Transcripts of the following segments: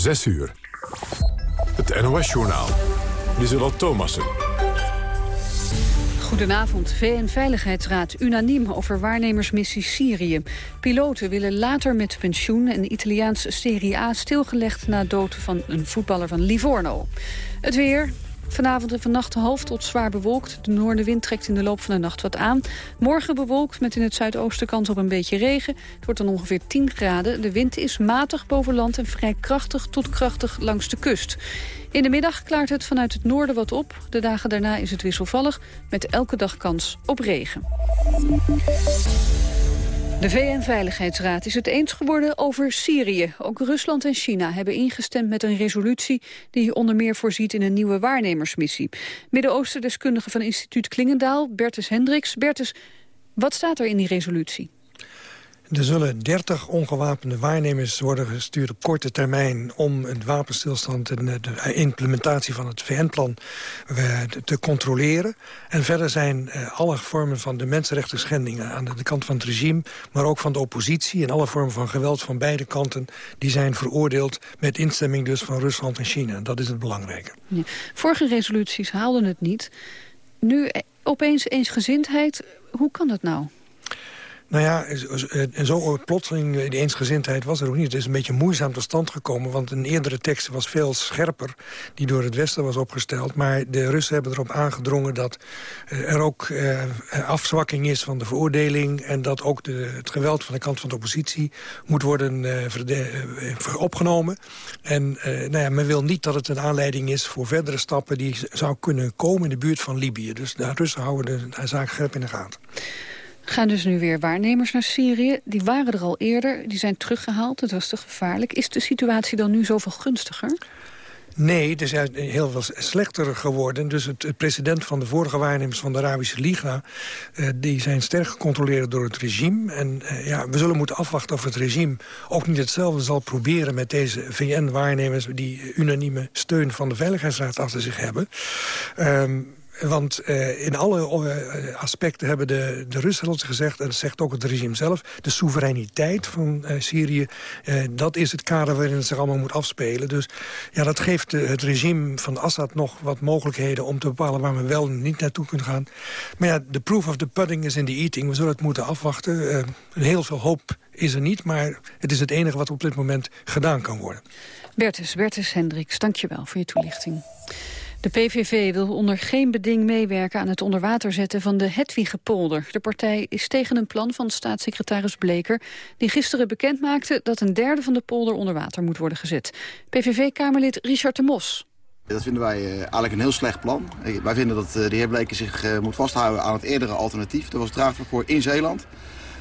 6 uur. Het NOS-journaal. Lieselot Thomassen. Goedenavond. VN-veiligheidsraad unaniem over waarnemersmissie Syrië. Piloten willen later met pensioen en Italiaans Serie A stilgelegd... na dood van een voetballer van Livorno. Het weer, Vanavond en vannacht half tot zwaar bewolkt. De noordenwind trekt in de loop van de nacht wat aan. Morgen bewolkt met in het zuidoosten kans op een beetje regen. Het wordt dan ongeveer 10 graden. De wind is matig boven land en vrij krachtig tot krachtig langs de kust. In de middag klaart het vanuit het noorden wat op. De dagen daarna is het wisselvallig met elke dag kans op regen. De VN-veiligheidsraad is het eens geworden over Syrië. Ook Rusland en China hebben ingestemd met een resolutie... die onder meer voorziet in een nieuwe waarnemersmissie. Midden-Oosten-deskundige van instituut Klingendaal, Bertus Hendricks. Bertus, wat staat er in die resolutie? Er zullen 30 ongewapende waarnemers worden gestuurd op korte termijn... om een wapenstilstand en de implementatie van het VN-plan eh, te controleren. En verder zijn eh, alle vormen van de mensenrechten schendingen... aan de kant van het regime, maar ook van de oppositie... en alle vormen van geweld van beide kanten... die zijn veroordeeld met instemming dus van Rusland en China. Dat is het belangrijke. Vorige resoluties haalden het niet. Nu eh, opeens eensgezindheid. Hoe kan dat nou? Nou ja, en zo plotseling, eh, die eensgezindheid was er ook niet. Het is een beetje moeizaam tot stand gekomen, want een eerdere tekst was veel scherper, die door het Westen was opgesteld. Maar de Russen hebben erop aangedrongen dat eh, er ook eh, afzwakking is van de veroordeling en dat ook de, het geweld van de kant van de oppositie moet worden eh, opgenomen. En eh, nou ja, men wil niet dat het een aanleiding is voor verdere stappen die zou kunnen komen in de buurt van Libië. Dus de Russen houden de zaak scherp in de gaten gaan dus nu weer waarnemers naar Syrië. Die waren er al eerder, die zijn teruggehaald. Het was te gevaarlijk. Is de situatie dan nu zoveel gunstiger? Nee, het is heel veel slechter geworden. Dus het, president van de vorige waarnemers van de Arabische Liga... Eh, die zijn sterk gecontroleerd door het regime. En eh, ja, we zullen moeten afwachten of het regime ook niet hetzelfde zal proberen... met deze VN-waarnemers die unanieme steun van de Veiligheidsraad achter zich hebben. Um, want uh, in alle uh, aspecten hebben de, de Russen gezegd... en dat zegt ook het regime zelf... de soevereiniteit van uh, Syrië, dat is het kader waarin het zich allemaal moet afspelen. Dus ja, dat geeft het regime van Assad nog wat mogelijkheden... om te bepalen waar we wel en niet naartoe kunnen gaan. Maar ja, de proof of the pudding is in the eating. We zullen het moeten afwachten. heel veel hoop is er niet, maar het is het enige wat op dit moment gedaan kan worden. Bertus, Bertus Hendricks, dank je wel voor je toelichting. De PVV wil onder geen beding meewerken aan het onderwater zetten van de Hedwigepolder. De partij is tegen een plan van staatssecretaris Bleker... die gisteren bekend maakte dat een derde van de polder onder water moet worden gezet. PVV-kamerlid Richard de Mos. Dat vinden wij uh, eigenlijk een heel slecht plan. Wij vinden dat uh, de heer Bleker zich uh, moet vasthouden aan het eerdere alternatief. Dat was draagvervoer in Zeeland.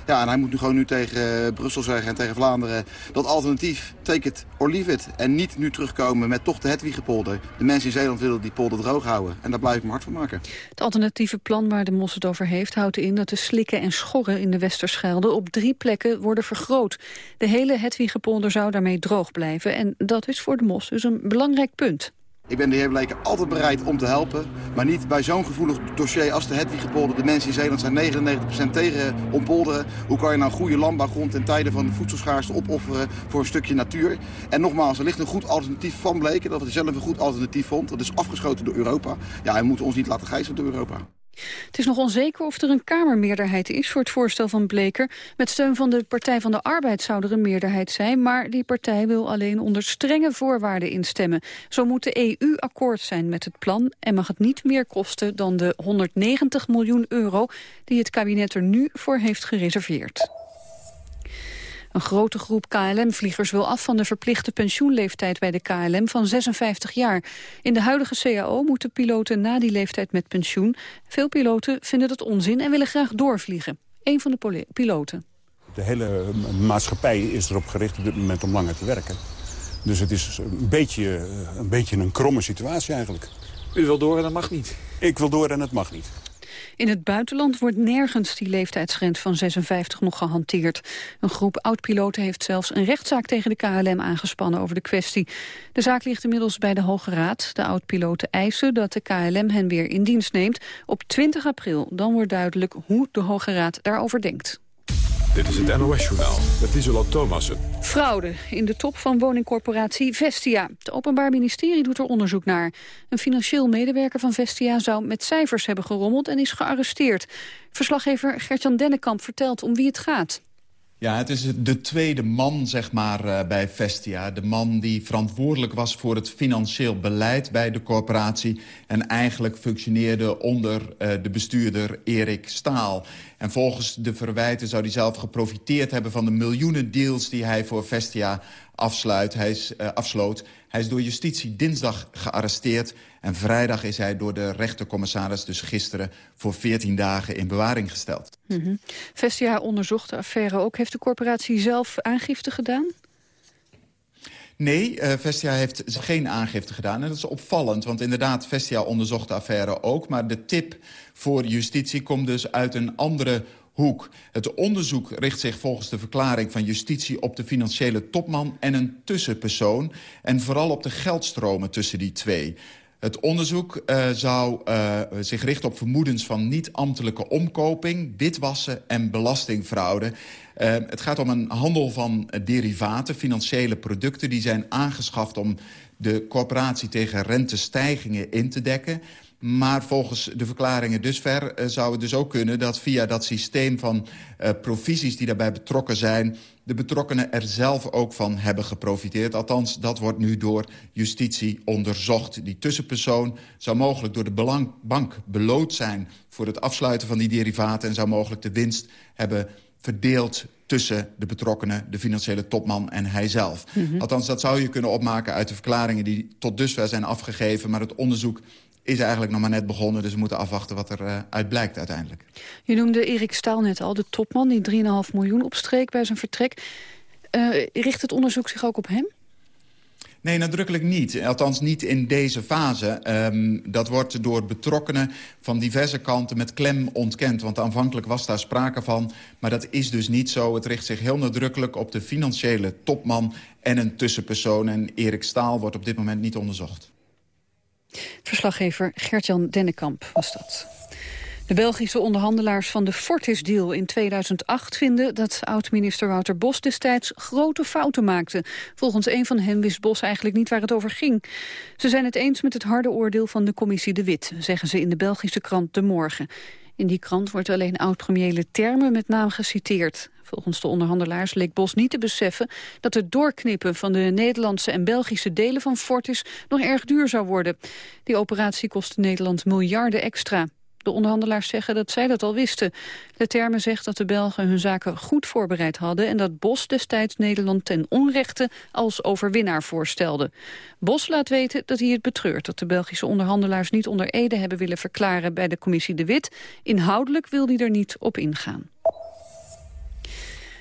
Ja, en hij moet nu gewoon nu tegen eh, Brussel zeggen en tegen Vlaanderen... dat alternatief, take it or leave it. En niet nu terugkomen met toch de Hedwiggepolder. De mensen in Zeeland willen die polder droog houden. En daar blijf ik me hard van maken. Het alternatieve plan waar de Mos het over heeft... houdt in dat de slikken en schorren in de Westerschelde... op drie plekken worden vergroot. De hele Hedwiggepolder zou daarmee droog blijven. En dat is voor de Mos dus een belangrijk punt. Ik ben de heer Bleker altijd bereid om te helpen. Maar niet bij zo'n gevoelig dossier als de Hedwiggepolder. De mensen in Zeeland zijn 99% tegen ontpolderen. Hoe kan je nou goede landbouwgrond in tijden van voedselschaarste opofferen voor een stukje natuur? En nogmaals, er ligt een goed alternatief van Bleker. Dat hij zelf een goed alternatief vond. Dat is afgeschoten door Europa. Ja, we moeten ons niet laten gijzelen door Europa. Het is nog onzeker of er een Kamermeerderheid is voor het voorstel van Bleker. Met steun van de Partij van de Arbeid zou er een meerderheid zijn... maar die partij wil alleen onder strenge voorwaarden instemmen. Zo moet de EU akkoord zijn met het plan... en mag het niet meer kosten dan de 190 miljoen euro... die het kabinet er nu voor heeft gereserveerd. Een grote groep KLM-vliegers wil af van de verplichte pensioenleeftijd bij de KLM van 56 jaar. In de huidige CAO moeten piloten na die leeftijd met pensioen. Veel piloten vinden dat onzin en willen graag doorvliegen. Een van de piloten. De hele maatschappij is erop gericht op dit moment om langer te werken. Dus het is een beetje een, beetje een kromme situatie eigenlijk. U wil door en dat mag niet? Ik wil door en het mag niet. In het buitenland wordt nergens die leeftijdsgrens van 56 nog gehanteerd. Een groep oud-piloten heeft zelfs een rechtszaak tegen de KLM aangespannen over de kwestie. De zaak ligt inmiddels bij de Hoge Raad. De oud-piloten eisen dat de KLM hen weer in dienst neemt op 20 april. Dan wordt duidelijk hoe de Hoge Raad daarover denkt. Dit is het NOS-journaal met Isola Thomassen. Fraude in de top van woningcorporatie Vestia. Het Openbaar Ministerie doet er onderzoek naar. Een financieel medewerker van Vestia zou met cijfers hebben gerommeld en is gearresteerd. Verslaggever Gertjan Dennekamp vertelt om wie het gaat. Ja, het is de tweede man zeg maar, uh, bij Vestia. De man die verantwoordelijk was voor het financieel beleid bij de corporatie... en eigenlijk functioneerde onder uh, de bestuurder Erik Staal. En volgens de verwijten zou hij zelf geprofiteerd hebben... van de miljoenen deals die hij voor Vestia afsluit. Hij uh, afsloot. Hij is door justitie dinsdag gearresteerd... en vrijdag is hij door de rechtercommissaris, dus gisteren... voor 14 dagen in bewaring gesteld. Mm -hmm. Vestia onderzocht de affaire ook. Heeft de corporatie zelf aangifte gedaan? Nee, uh, Vestia heeft geen aangifte gedaan. En dat is opvallend, want inderdaad, Vestia onderzocht de affaire ook. Maar de tip voor justitie komt dus uit een andere Het onderzoek richt zich volgens de verklaring van justitie... op de financiële topman en een tussenpersoon... en vooral op de geldstromen tussen die twee. Het onderzoek uh, zou uh, zich richten op vermoedens van niet-ambtelijke omkoping... witwassen en belastingfraude. Uh, het gaat om een handel van derivaten, financiële producten... die zijn aangeschaft om de corporatie tegen rentestijgingen in te dekken... Maar volgens de verklaringen dusver uh, zou het dus ook kunnen... dat via dat systeem van uh, provisies die daarbij betrokken zijn... de betrokkenen er zelf ook van hebben geprofiteerd. Althans, dat wordt nu door justitie onderzocht. Die tussenpersoon zou mogelijk door de belang bank beloond zijn... voor het afsluiten van die derivaten... en zou mogelijk de winst hebben verdeeld tussen de betrokkenen, de financiële topman en hijzelf. Mm -hmm. Althans, dat zou je kunnen opmaken uit de verklaringen die tot dusver zijn afgegeven. Maar het onderzoek is eigenlijk nog maar net begonnen. Dus we moeten afwachten wat er uh, uit blijkt uiteindelijk. Je noemde Erik Staal net al, de topman die 3,5 miljoen opstreek bij zijn vertrek. Uh, richt het onderzoek zich ook op hem? Nee, nadrukkelijk niet. Althans niet in deze fase. Um, dat wordt door betrokkenen van diverse kanten met klem ontkend. Want aanvankelijk was daar sprake van. Maar dat is dus niet zo. Het richt zich heel nadrukkelijk op de financiële topman en een tussenpersoon. En Erik Staal wordt op dit moment niet onderzocht. Verslaggever Gertjan Dennekamp was dat. De Belgische onderhandelaars van de Fortis-deal in 2008 vinden dat oud-minister Wouter Bos destijds grote fouten maakte. Volgens een van hen wist Bos eigenlijk niet waar het over ging. Ze zijn het eens met het harde oordeel van de commissie De Wit, zeggen ze in de Belgische krant De Morgen. In die krant wordt alleen oud-premiële termen met naam geciteerd. Volgens de onderhandelaars leek Bos niet te beseffen dat het doorknippen van de Nederlandse en Belgische delen van Fortis nog erg duur zou worden. Die operatie kostte Nederland miljarden extra. De onderhandelaars zeggen dat zij dat al wisten. De termen zegt dat de Belgen hun zaken goed voorbereid hadden... en dat Bos destijds Nederland ten onrechte als overwinnaar voorstelde. Bos laat weten dat hij het betreurt dat de Belgische onderhandelaars... niet onder Ede hebben willen verklaren bij de commissie De Wit. Inhoudelijk wil hij er niet op ingaan.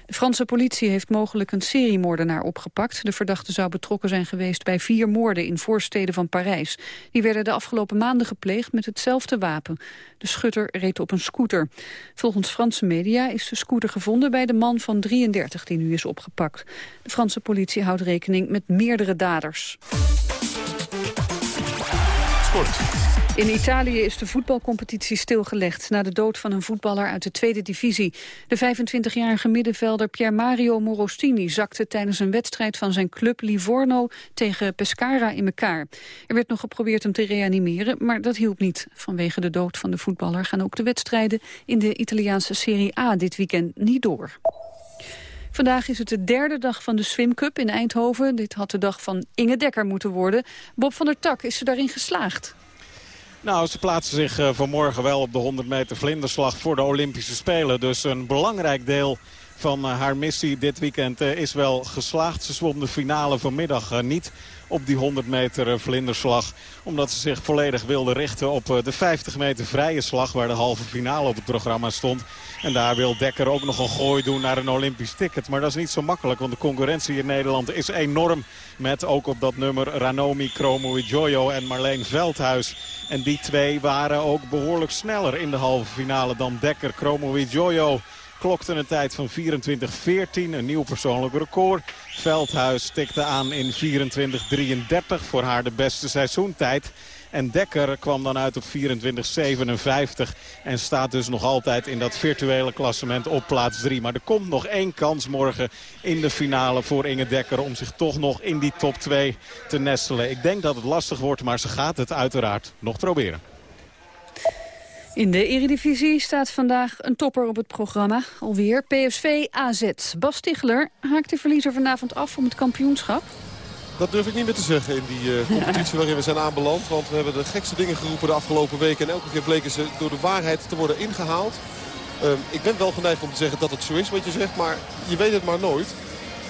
De Franse politie heeft mogelijk een seriemoordenaar opgepakt. De verdachte zou betrokken zijn geweest bij vier moorden in voorsteden van Parijs. Die werden de afgelopen maanden gepleegd met hetzelfde wapen. De schutter reed op een scooter. Volgens Franse media is de scooter gevonden bij de man van 33 die nu is opgepakt. De Franse politie houdt rekening met meerdere daders. Sport. In Italië is de voetbalcompetitie stilgelegd na de dood van een voetballer uit de tweede divisie. De 25-jarige middenvelder Pier Mario Morostini zakte tijdens een wedstrijd van zijn club Livorno tegen Pescara in elkaar. Er werd nog geprobeerd hem te reanimeren, maar dat hielp niet. Vanwege de dood van de voetballer gaan ook de wedstrijden in de Italiaanse Serie A dit weekend niet door. Vandaag is het de derde dag van de Swim Cup in Eindhoven. Dit had de dag van Inge Dekker moeten worden. Bob van der Tak, is ze daarin geslaagd? Nou, ze plaatsen zich uh, vanmorgen wel op de 100 meter vlinderslag voor de Olympische Spelen. Dus een belangrijk deel van uh, haar missie dit weekend uh, is wel geslaagd. Ze zwom de finale vanmiddag niet op die 100 meter vlinderslag. Omdat ze zich volledig wilde richten op de 50 meter vrije slag... waar de halve finale op het programma stond. En daar wil Dekker ook nog een gooi doen naar een Olympisch ticket. Maar dat is niet zo makkelijk, want de concurrentie in Nederland is enorm. Met ook op dat nummer Ranomi Kromowidjojo en Marleen Veldhuis. En die twee waren ook behoorlijk sneller in de halve finale dan Dekker. Kromowidjojo klokte een tijd van 24-14, een nieuw persoonlijk record. Veldhuis tikte aan in 24-33, voor haar de beste seizoentijd. En Dekker kwam dan uit op 24-57. En staat dus nog altijd in dat virtuele klassement op plaats 3. Maar er komt nog één kans morgen in de finale voor Inge Dekker... om zich toch nog in die top 2 te nestelen. Ik denk dat het lastig wordt, maar ze gaat het uiteraard nog proberen. In de Eredivisie staat vandaag een topper op het programma. Alweer PSV AZ. Bas Stigler haakt de verliezer vanavond af om het kampioenschap. Dat durf ik niet meer te zeggen in die uh, competitie waarin we zijn aanbeland. Want we hebben de gekste dingen geroepen de afgelopen weken. En elke keer bleken ze door de waarheid te worden ingehaald. Uh, ik ben wel geneigd om te zeggen dat het zo is wat je zegt. Maar je weet het maar nooit.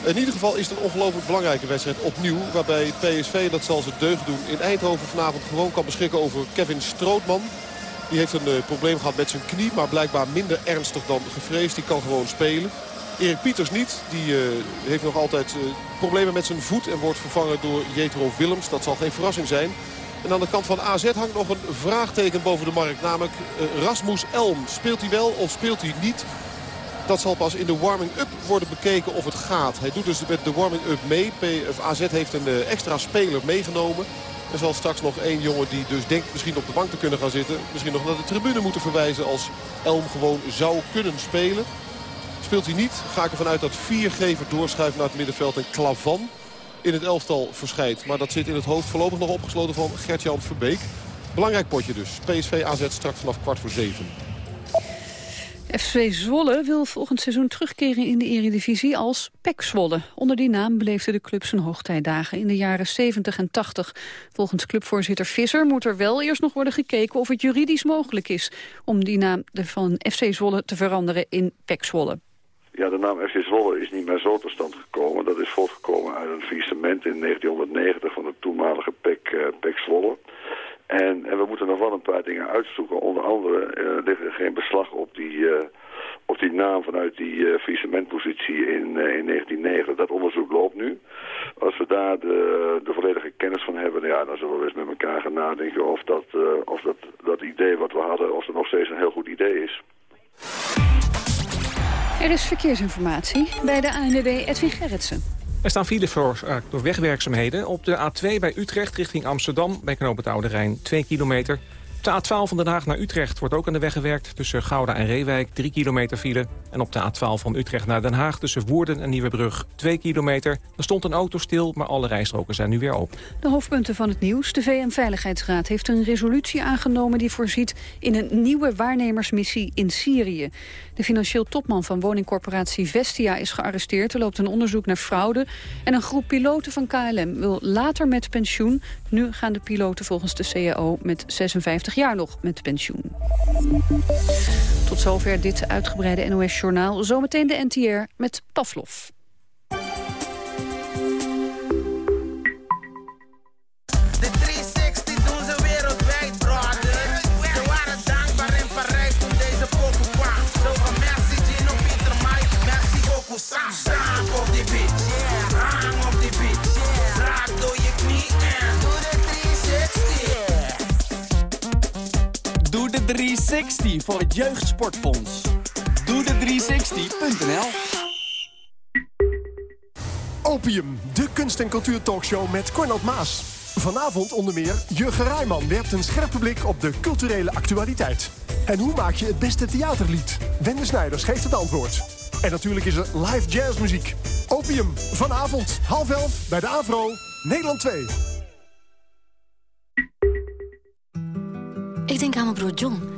In ieder geval is het een ongelooflijk belangrijke wedstrijd opnieuw. Waarbij PSV, dat zal ze deugd doen, in Eindhoven vanavond gewoon kan beschikken over Kevin Strootman. Die heeft een uh, probleem gehad met zijn knie, maar blijkbaar minder ernstig dan gevreesd. Die kan gewoon spelen. Erik Pieters niet. Die uh, heeft nog altijd uh, problemen met zijn voet en wordt vervangen door Jetro Willems. Dat zal geen verrassing zijn. En aan de kant van AZ hangt nog een vraagteken boven de markt. Namelijk Rasmus Elm. Speelt hij wel of speelt hij niet? Dat zal pas in de warming-up worden bekeken of het gaat. Hij doet dus met de warming-up mee. AZ heeft een extra speler meegenomen. Er zal straks nog één jongen die dus denkt misschien op de bank te kunnen gaan zitten. Misschien nog naar de tribune moeten verwijzen als Elm gewoon zou kunnen spelen. Speelt hij niet, ga ik ervan uit dat Viergever doorschuift naar het middenveld en Klavan in het elftal verschijnt. Maar dat zit in het hoofd voorlopig nog opgesloten van Gertjan Verbeek. Belangrijk potje dus. PSV AZ straks vanaf kwart voor zeven. FC Zwolle wil volgend seizoen terugkeren in de eredivisie als PEC Zwolle. Onder die naam beleefde de club zijn hoogtijdagen in de jaren 70 en 80. Volgens clubvoorzitter Visser moet er wel eerst nog worden gekeken of het juridisch mogelijk is om die naam van FC Zwolle te veranderen in PEC Zwolle. Ja, de naam FC Zwolle is niet meer zo tot stand gekomen. Dat is voortgekomen uit een faillissement in 1990 van de toenmalige PEC, uh, PEC Zwolle. En, en, we moeten nog wel een paar dingen uitzoeken. Onder andere uh, ligt er geen beslag op die, uh, op die naam vanuit die uh, faillissementpositie in, in 1990. Dat onderzoek loopt nu. Als we daar de, de volledige kennis van hebben, ja, dan zullen we eens met elkaar gaan nadenken of, dat, of dat, dat idee wat we hadden, of het nog steeds een heel goed idee is. Er is verkeersinformatie bij de ANWB Edwin Gerritsen. Er staan files veroorzaakt door wegwerkzaamheden. Op de A2 bij Utrecht richting Amsterdam bij Knoop het Oude Rijn 2 kilometer. De A12 van Den Haag naar Utrecht wordt ook aan de weg gewerkt... tussen Gouda en Reewijk, 3 kilometer file. En op de A12 van Utrecht naar Den Haag tussen Woerden en Nieuwebrug, 2 kilometer. Er stond een auto stil, maar alle rijstroken zijn nu weer open. De hoofdpunten van het nieuws. De VN-veiligheidsraad heeft een resolutie aangenomen... die voorziet in een nieuwe waarnemersmissie in Syrië. De financieel topman van woningcorporatie Vestia is gearresteerd. Er loopt een onderzoek naar fraude. En een groep piloten van KLM wil later met pensioen. Nu gaan de piloten volgens de CAO met 56 jaar nog met pensioen. Tot zover dit uitgebreide NOS-journaal. Zometeen de NTR met Pavlov. 360 voor het Jeugdsportfonds. Doe de 360.nl Opium, de kunst- en cultuurtalkshow met Cornald Maas. Vanavond onder meer Jurgen Rijman werpt een scherpe blik op de culturele actualiteit. En hoe maak je het beste theaterlied? Wende Snijders geeft het antwoord. En natuurlijk is er live jazzmuziek. Opium, vanavond, half elf, bij de AVRO, Nederland 2. Ik denk aan mijn broer John,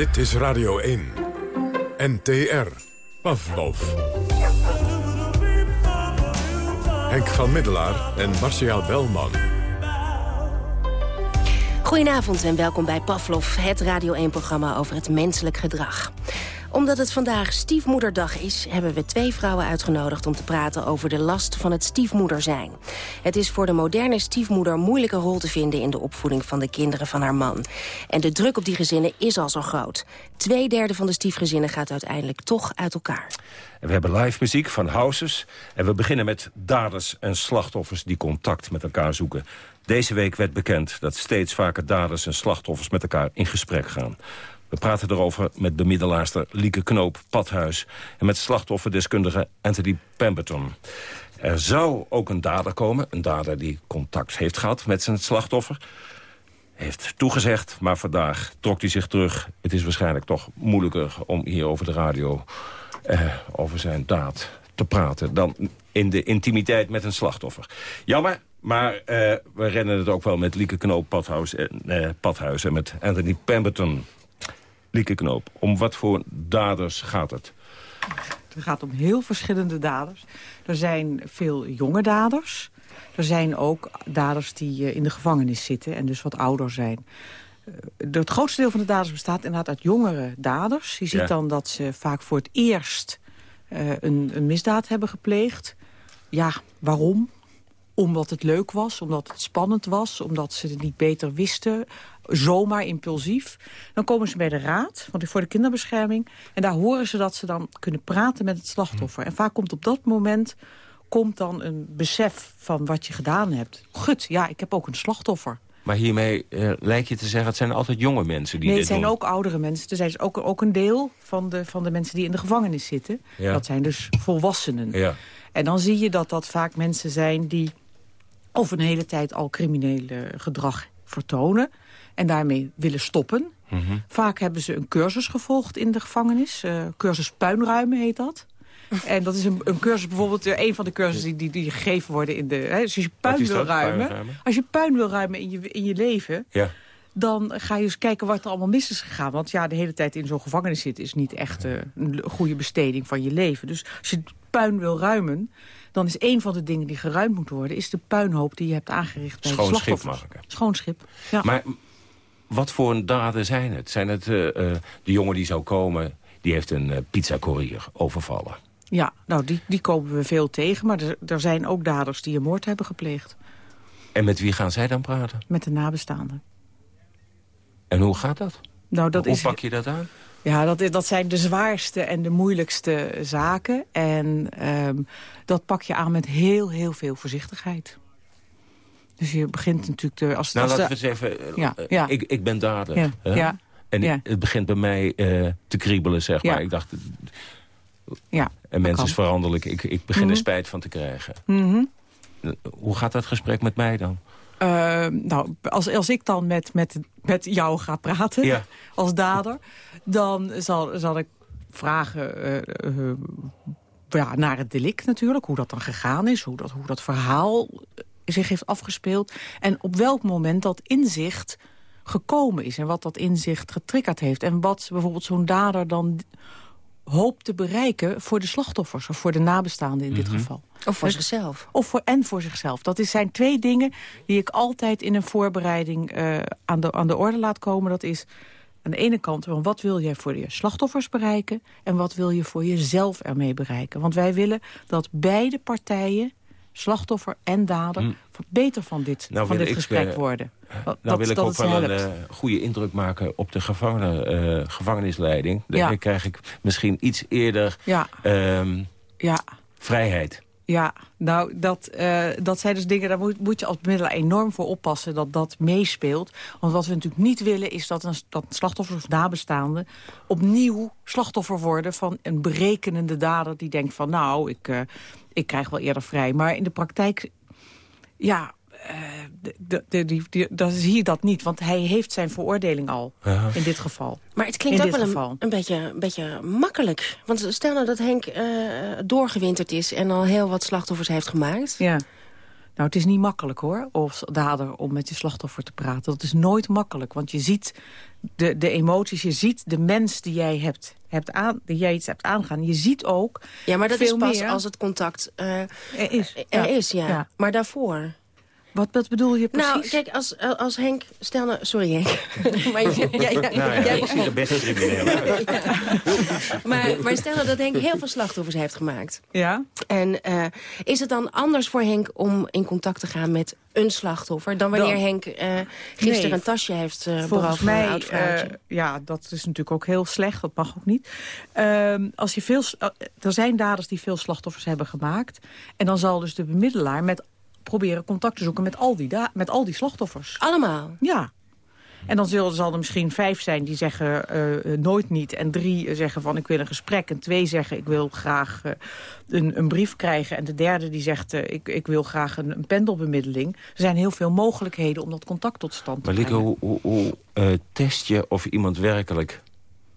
Dit is Radio 1. NTR. Pavlov. Henk van Middelaar en Marcia Belman. Goedenavond en welkom bij Pavlov, het Radio 1-programma over het menselijk gedrag. Omdat het vandaag stiefmoederdag is... hebben we twee vrouwen uitgenodigd om te praten over de last van het stiefmoeder zijn. Het is voor de moderne stiefmoeder moeilijke rol te vinden... in de opvoeding van de kinderen van haar man. En de druk op die gezinnen is al zo groot. Tweederde van de stiefgezinnen gaat uiteindelijk toch uit elkaar. We hebben live muziek van Houses. En we beginnen met daders en slachtoffers die contact met elkaar zoeken. Deze week werd bekend dat steeds vaker daders en slachtoffers met elkaar in gesprek gaan. We praten erover met bemiddelaarster Lieke Knoop Padhuis... en met slachtofferdeskundige Anthony Pemberton. Er zou ook een dader komen, een dader die contact heeft gehad met zijn slachtoffer. Heeft toegezegd, maar vandaag trok hij zich terug. Het is waarschijnlijk toch moeilijker om hier over de radio... Eh, over zijn daad te praten dan in de intimiteit met een slachtoffer. Jammer, maar eh, we rennen het ook wel met Lieke Knoop Padhuis en, eh, Padhuis en met Anthony Pemberton. Lieke Knoop, om wat voor daders gaat het? Het gaat om heel verschillende daders. Er zijn veel jonge daders. Er zijn ook daders die eh, in de gevangenis zitten en dus wat ouder zijn. Eh, Het grootste deel van de daders bestaat inderdaad uit jongere daders. Je ziet Ja. dan dat ze vaak voor het eerst eh, een, een misdaad hebben gepleegd. Ja, waarom? Omdat het leuk was, omdat het spannend was... omdat ze het niet beter wisten, zomaar impulsief. Dan komen ze bij de raad want voor de kinderbescherming... en daar horen ze dat ze dan kunnen praten met het slachtoffer. En vaak komt op dat moment komt dan een besef van wat je gedaan hebt. Gut, ja, ik heb ook een slachtoffer. Maar hiermee eh, lijkt je te zeggen, het zijn altijd jonge mensen die nee, dit het zijn doen. ook oudere mensen. Er zijn dus ook, ook een deel van de, van de mensen die in de gevangenis zitten. Ja. Dat zijn dus volwassenen. Ja. En dan zie je dat dat vaak mensen zijn die of een hele tijd al crimineel eh, gedrag vertonen... en daarmee willen stoppen. Mhm. Vaak hebben ze een cursus gevolgd in de gevangenis. eh, cursus puinruimen heet dat. En dat is een, een cursus, bijvoorbeeld eh, een van de cursussen die, die, gegeven worden in de... Hè, dus als je puin wil ruimen, als je puin wil ruimen in je, in je leven Ja. dan ga je eens kijken wat er allemaal mis is gegaan. Want ja, de hele tijd in zo'n gevangenis zitten... is niet echt een goede besteding van je leven. Dus als je puin wil ruimen... dan is een van de dingen die geruimd moet worden... is de puinhoop die je hebt aangericht bij Schoon de schip slachtoffers. maken. Schoon schip, ja. Maar wat voor een daden zijn het? Zijn het eh, eh, de jongen die zou komen, die heeft een uh, pizzacourier overvallen? Ja, nou, die, die komen we veel tegen. Maar er, er zijn ook daders die een moord hebben gepleegd. En met wie gaan zij dan praten? Met de nabestaanden. En hoe gaat dat? Nou, dat hoe is, pak je dat aan? Ja, dat, is, dat zijn de zwaarste en de moeilijkste zaken. En um, dat pak je aan met heel, heel veel voorzichtigheid. Dus je begint natuurlijk... De, als, nou, als laten de, we eens even... Ja, uh, ja. Ik, ik ben dader. Ja, hè? ja, En ja. het begint bij mij uh, te kriebelen, zeg Ja. maar. Ik dacht... Ja, een mens kan. is veranderlijk. Ik, ik begin Mhm. er spijt van te krijgen. Mhm. Hoe gaat dat gesprek met mij dan? Uh, nou, als, als ik dan met, met, met jou ga praten, Ja. als dader... dan zal, zal ik vragen uh, uh, ja, naar het delict natuurlijk. Hoe dat dan gegaan is, hoe dat, hoe dat verhaal zich heeft afgespeeld. En op welk moment dat inzicht gekomen is. En wat dat inzicht getriggerd heeft. En wat bijvoorbeeld zo'n dader dan hoopt te bereiken voor de slachtoffers... of voor de nabestaanden in dit Mhm. geval. Of voor Dus- zichzelf. Of voor, en voor zichzelf. Dat is, zijn twee dingen die ik altijd in een voorbereiding uh, aan, de, aan de orde laat komen. Dat is aan de ene kant, wat wil je voor je slachtoffers bereiken... en wat wil je voor jezelf ermee bereiken? Want wij willen dat beide partijen, slachtoffer en dader... Hm. beter van dit, Nou van dit gesprek eh, worden. Nou dat, wil ik ook wel een uh, goede indruk maken op de gevangenen, uh, gevangenisleiding. Dan Ja. krijg ik misschien iets eerder Ja. um, Ja. vrijheid. Ja, nou, dat, uh, dat zijn dus dingen, daar moet, moet je als bemiddelaar enorm voor oppassen dat dat meespeelt. Want wat we natuurlijk niet willen is dat een, dat een slachtoffer of nabestaande opnieuw slachtoffer worden van een berekenende dader die denkt van nou, ik, uh, ik krijg wel eerder vrij. Maar in de praktijk, ja, de, de, die, die, dan zie je dat niet, want hij heeft zijn veroordeling al Ja. in dit geval. Maar het klinkt In ook wel een, een, beetje, een beetje makkelijk. Want stel nou dat Henk uh, doorgewinterd is... en al heel wat slachtoffers heeft gemaakt. Ja. Nou, het is niet makkelijk hoor, als dader, om met je slachtoffer te praten. Dat is nooit makkelijk, want je ziet de, de emoties, je ziet de mens die jij hebt, hebt aan, die jij iets hebt aangaan. Je ziet ook Ja, maar dat veel is pas meer. als het contact uh, er is. Er ja. is, ja. Ja. Maar daarvoor... Wat, wat bedoel je precies? Nou, kijk, als, als Henk... Stel nou... Sorry, Henk. maar, jij- jij- Nou ja, jij ik zie er best crimineel uit. maar, maar stel nou dat Henk heel veel slachtoffers heeft gemaakt. Ja. En eh, is het dan anders voor Henk om in contact te gaan met een slachtoffer... dan wanneer Dan- Henk eh, gisteren Nee. een tasje heeft eh Volgens beroofd van een mij, oud vrouwtje? eh, ja, dat is natuurlijk ook heel slecht. Dat mag ook niet. Ehm, als je veel, eh, er zijn daders die veel slachtoffers hebben gemaakt. En dan zal dus de bemiddelaar met, proberen contact te zoeken met al die, met al die slachtoffers. Allemaal? Ja. En dan zullen, zal er misschien vijf zijn die zeggen eh, eh, nooit niet. En drie eh, zeggen van ik wil een gesprek. En twee zeggen ik wil graag een, een brief krijgen. En de derde die zegt eh, ik, ik wil graag een, een pendelbemiddeling. Er zijn heel veel mogelijkheden om dat contact tot stand te Maar Lieke, brengen. hoe, hoe, hoe eh, test je of iemand werkelijk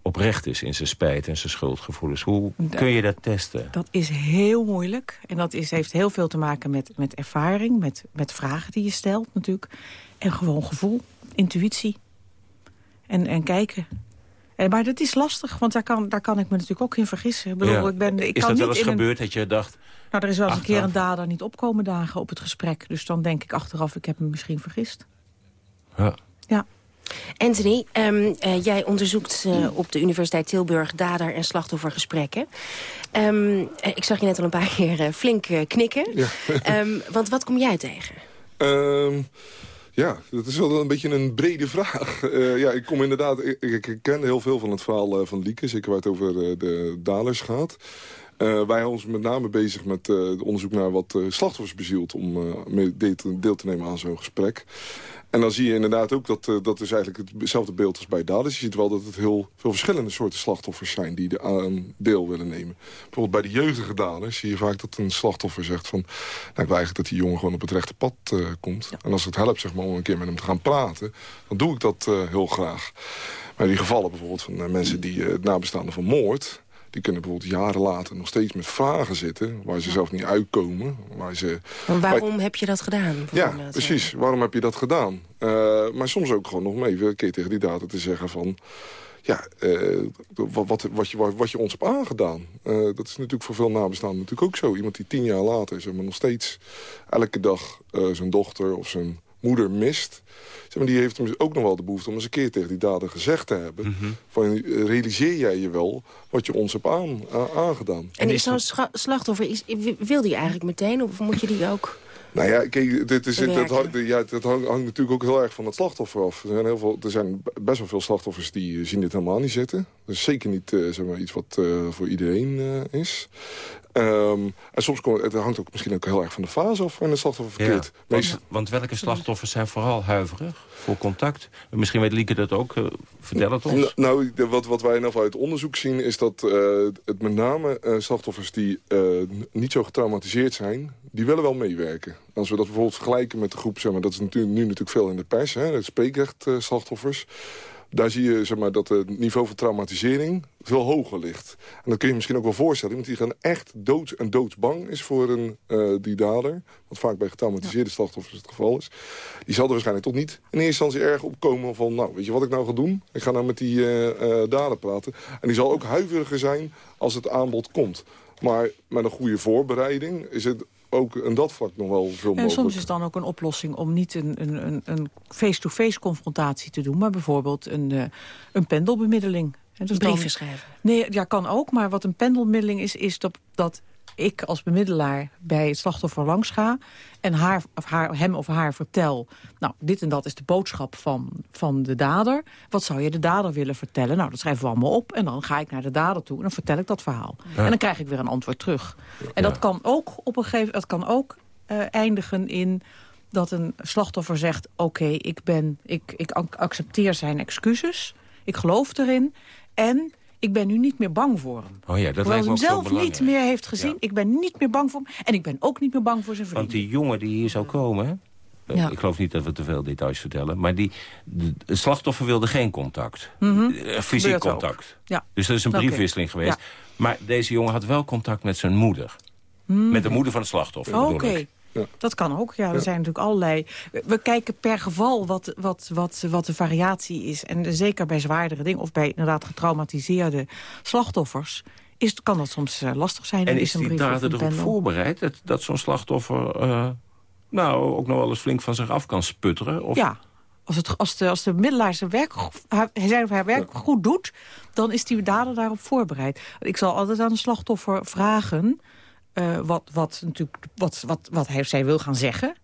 oprecht is in zijn spijt en zijn schuldgevoelens? Hoe kun je dat testen? Dat is heel moeilijk. En dat is, heeft heel veel te maken met, met ervaring, met, met vragen die je stelt natuurlijk. En gewoon gevoel, intuïtie. En, en kijken. En, maar dat is lastig, want daar kan, daar kan ik me natuurlijk ook in vergissen. Ik bedoel, Ja. ik ben, ik is kan dat wel eens een- gebeurd dat je dacht... Nou, er is wel eens een keer een dader niet opkomen dagen op het gesprek. Dus dan denk ik achteraf, ik heb me misschien vergist. Ja. Ja. Anthony, ehm, eh, jij onderzoekt eh, op de Universiteit Tilburg dader- en slachtoffergesprekken. Ehm, eh, ik zag je net al een paar keer flink knikken. Ja. Ehm, want wat kom jij tegen? Ja, dat is wel een beetje een brede vraag. Ja, ik kom inderdaad... Ik, ik ken heel veel van het verhaal van Lieke. Zeker waar het over de daders gaat. Eh, wij houden ons met name bezig met eh, onderzoek naar wat eh, slachtoffers bezielt... om mee deel te, nemen aan zo'n gesprek. En dan zie je inderdaad ook dat dat is eigenlijk hetzelfde beeld als bij daders. Je ziet wel dat het heel veel verschillende soorten slachtoffers zijn... die aan deel willen nemen. Bijvoorbeeld bij de jeugdige daders zie je vaak dat een slachtoffer zegt van... Nou, ik wil eigenlijk dat die jongen gewoon op het rechte pad komt. En als het helpt zeg maar, om een keer met hem te gaan praten... dan doe ik dat heel graag. Maar in die gevallen bijvoorbeeld van mensen die het nabestaanden van moord... die kunnen bijvoorbeeld jaren later nog steeds met vragen zitten... waar ze zelf niet uitkomen. Waar ze, waarom heb je dat gedaan? ja, bijvoorbeeld? precies. Waarom heb je dat gedaan? Eh, maar soms ook gewoon nog mee een keer tegen die data te zeggen van... Ja, eh, wat, wat, wat, je, wat je ons hebt aangedaan. Eh, dat is natuurlijk voor veel nabestaanden natuurlijk ook zo. Iemand die tien jaar later zeg maar, nog steeds elke dag eh, zijn dochter of zijn moeder mist... Zeg maar, die heeft hem ook nog wel de behoefte om eens een keer tegen die dader gezegd te hebben... van eh, realiseer jij je wel wat je ons hebt aan, aangedaan. En is zo'n slachtoffer, is, wil die eigenlijk meteen of moet je die ook... Nou ja, kijk, dit is, dat, hangt- ja, dat hangt, hangt natuurlijk ook heel erg van het slachtoffer af. Er zijn, heel veel, er zijn best wel veel slachtoffers die eh, zien dit helemaal niet zitten. Dat is zeker niet eh, zeg maar, iets wat eh, voor iedereen eh, is. Ehm, en soms komt, het hangt ook misschien ook heel erg van de fase af... waarin het slachtoffer Ja, verkeert. want, welke slachtoffers zijn vooral huiverig voor contact? Misschien weet Lieke dat ook. eh, vertel het ons. Nou, nou, de- wat, wat wij geval uit onderzoek zien... is dat eh, het met name eh, slachtoffers die niet zo getraumatiseerd zijn... die willen wel meewerken. Als we dat bijvoorbeeld vergelijken met de groep... Zeg maar, dat is natuurlijk, nu natuurlijk veel in de pers, hè, het spreekrecht slachtoffers... Daar zie je zeg maar, dat het niveau van traumatisering veel hoger ligt. En dat kun je misschien ook wel voorstellen. Iemand die gewoon echt dood en doodsbang is voor een, eh, die dader... wat vaak bij getraumatiseerde slachtoffers het geval is... die zal er waarschijnlijk toch niet in eerste instantie erg opkomen van... nou, weet je wat ik nou ga doen? Ik ga nou met die eh, eh, dader praten. En die zal ook huiveriger zijn als het aanbod komt. Maar met een goede voorbereiding is het ook in dat vlak nog wel veel En mogelijk. soms is het dan ook een oplossing om niet een een- een- een face-to-face confrontatie te doen... maar bijvoorbeeld een, eh, een pendelbemiddeling. En dus Brieven dan- schrijven. Nee, ja, kan ook. Maar wat een pendelbemiddeling is, is dat, dat ik als bemiddelaar bij het slachtoffer langs ga... en haar, of haar, hem of haar vertel... nou, dit en dat is de boodschap van, van de dader. Wat zou je de dader willen vertellen? Nou, dat schrijven we allemaal op. En dan ga ik naar de dader toe en dan vertel ik dat verhaal. Ja. En dan krijg ik weer een antwoord terug. En dat kan ook op een gegeven dat kan ook eh, eindigen in dat een slachtoffer zegt... oké, ik ben, ik, ik ac- accepteer zijn excuses, ik geloof erin... en ik ben nu niet meer bang voor hem. Oh ja, dat Hoewel hij zelf niet meer heeft gezien. Ik ben niet meer bang voor hem. En ik ben ook niet meer bang voor zijn vriend. Want die jongen die hier zou komen... Ja. Ik geloof niet dat we te veel details vertellen. Maar die, de, het slachtoffer wilde geen contact. Mhm. Eh, Fysiek contact. Ja. Dus dat is een briefwisseling geweest. Ja. Maar deze jongen had wel contact met zijn moeder. Mhm. Met de moeder van het slachtoffer Oké. bedoel ik. Dat kan ook, ja. Er Ja. zijn natuurlijk allerlei... We, kijken per geval wat, wat, wat, wat de variatie is. En zeker bij zwaardere dingen, of bij inderdaad getraumatiseerde slachtoffers... Is, kan dat soms eh, lastig zijn. En is een die dader een erop pendel. voorbereid dat, dat zo'n slachtoffer eh, nou, ook nog wel eens flink van zich af kan sputteren? Of... Ja, als, het, als, de, als de middelaar zijn werk, hij zijn of haar werk goed doet... dan is die dader daarop voorbereid. Ik zal altijd aan de slachtoffer vragen... Uh, wat, wat, natuurlijk, wat, wat, wat hij, zij wil gaan zeggen.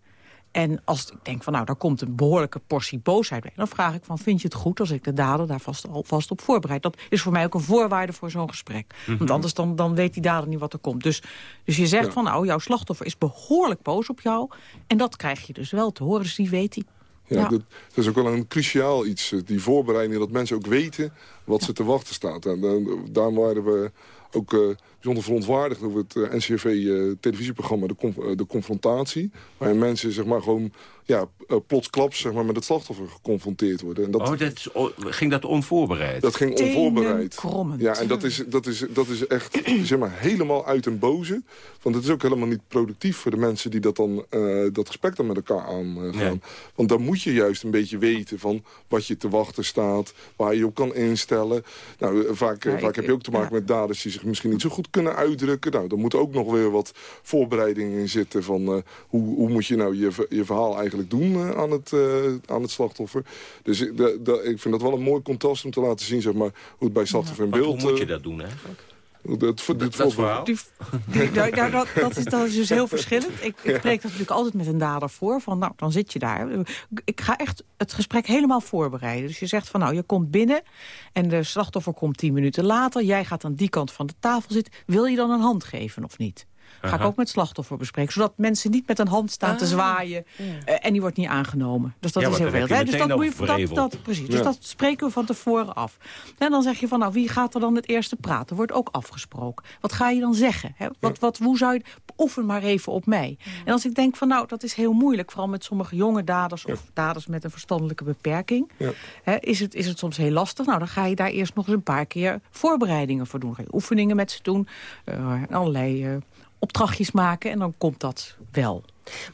En als ik denk van nou, daar komt een behoorlijke portie boosheid bij... dan vraag ik van, vind je het goed als ik de dader daar vast, alvast op voorbereid? Dat is voor mij ook een voorwaarde voor zo'n gesprek. Mhm. Want anders dan, dan weet die dader niet wat er komt. Dus, dus je zegt van nou, jouw slachtoffer is behoorlijk boos op jou... en dat krijg je dus wel te horen, dus die weet hij. Ja, Dat, dat, is ook wel een cruciaal iets. eh, Die voorbereiding, dat mensen ook weten wat ze te wachten staat. En uh, daarom waren we ook uh, bijzonder verontwaardigd over het uh, NCRV-televisieprogramma de, conf de, Confrontatie. Waarin mensen zeg maar, gewoon ja, plotsklaps zeg maar, met het slachtoffer geconfronteerd worden. En dat, oh, dat is, ging dat onvoorbereid? Dat ging onvoorbereid. Ja, en dat is, dat is, dat is echt zeg maar, helemaal uit een boze. Want het is ook helemaal niet productief voor de mensen die dat, dan, uh, dat gesprek dan met elkaar aangaan. Nee. Want dan moet je juist een beetje weten van wat je te wachten staat. Waar je op kan instellen. Nou, vaak, ja, vaak ik, heb je ook te maken ja. met daders die zich misschien niet zo goed kunnen uitdrukken. Nou, dan moet ook nog weer wat voorbereiding in zitten van uh, hoe, hoe moet je nou je, je verhaal eigenlijk doen uh, aan, het, uh, aan het slachtoffer. Dus de, de, ik vind dat wel een mooi contrast om te laten zien zeg maar, hoe het bij slachtoffer in beeld... hoe moet je dat doen eigenlijk? Dat, dat, dat, dat verhaal? Die, die, nou, nou, dat, dat, is, dat is dus heel verschillend. Ik, ik spreek dat natuurlijk altijd met een dader voor. Van, nou, dan zit je daar. Ik ga echt het gesprek helemaal voorbereiden. Dus je zegt van, nou, je komt binnen... en de slachtoffer komt tien minuten later. Jij gaat aan die kant van de tafel zitten. Wil je dan een hand geven of niet? Ga ik ook met slachtoffer bespreken. Zodat mensen niet met een hand staan te Ah, zwaaien. ja. Uh, en die wordt niet aangenomen. Dus dat Ja, is heel veel. Dus dat, moet je, dat, dat, precies. Dus Ja. dat spreken we van tevoren af. En dan zeg je van, nou, wie gaat er dan het eerste praten? Wordt ook afgesproken. Wat ga je dan zeggen? Hè? Wat, wat, hoe zou je... Oefen maar even op mij. En als ik denk van, nou, dat is heel moeilijk. Vooral met sommige jonge daders of daders met een verstandelijke beperking. Ja. Hè, is, het, is het soms heel lastig? Nou, dan ga je daar eerst nog eens een paar keer voorbereidingen voor doen. Ga je oefeningen met ze doen. eh, allerlei eh, opdrachtjes maken. En dan komt dat wel.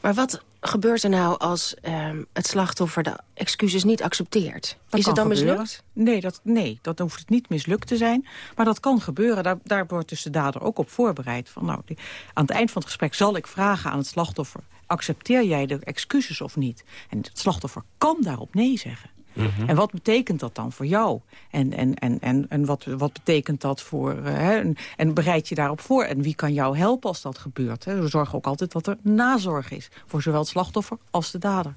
Maar wat gebeurt er nou als ehm, het slachtoffer de excuses niet accepteert? Dat is het dan gebeuren. mislukt? Nee dat, nee, dat hoeft het niet mislukt te zijn. Maar dat kan gebeuren. Daar, daar wordt dus de dader ook op voorbereid. Van, nou, die- aan het eind van het gesprek zal ik vragen aan het slachtoffer... accepteer jij de excuses of niet? En het slachtoffer kan daarop nee zeggen. Mhm. En wat betekent dat dan voor jou? En, en, en, en, en wat, wat betekent dat voor... eh, hè, en, en bereid je daarop voor? En wie kan jou helpen als dat gebeurt? Hè? We zorgen ook altijd dat er nazorg is. Voor zowel het slachtoffer als de dader.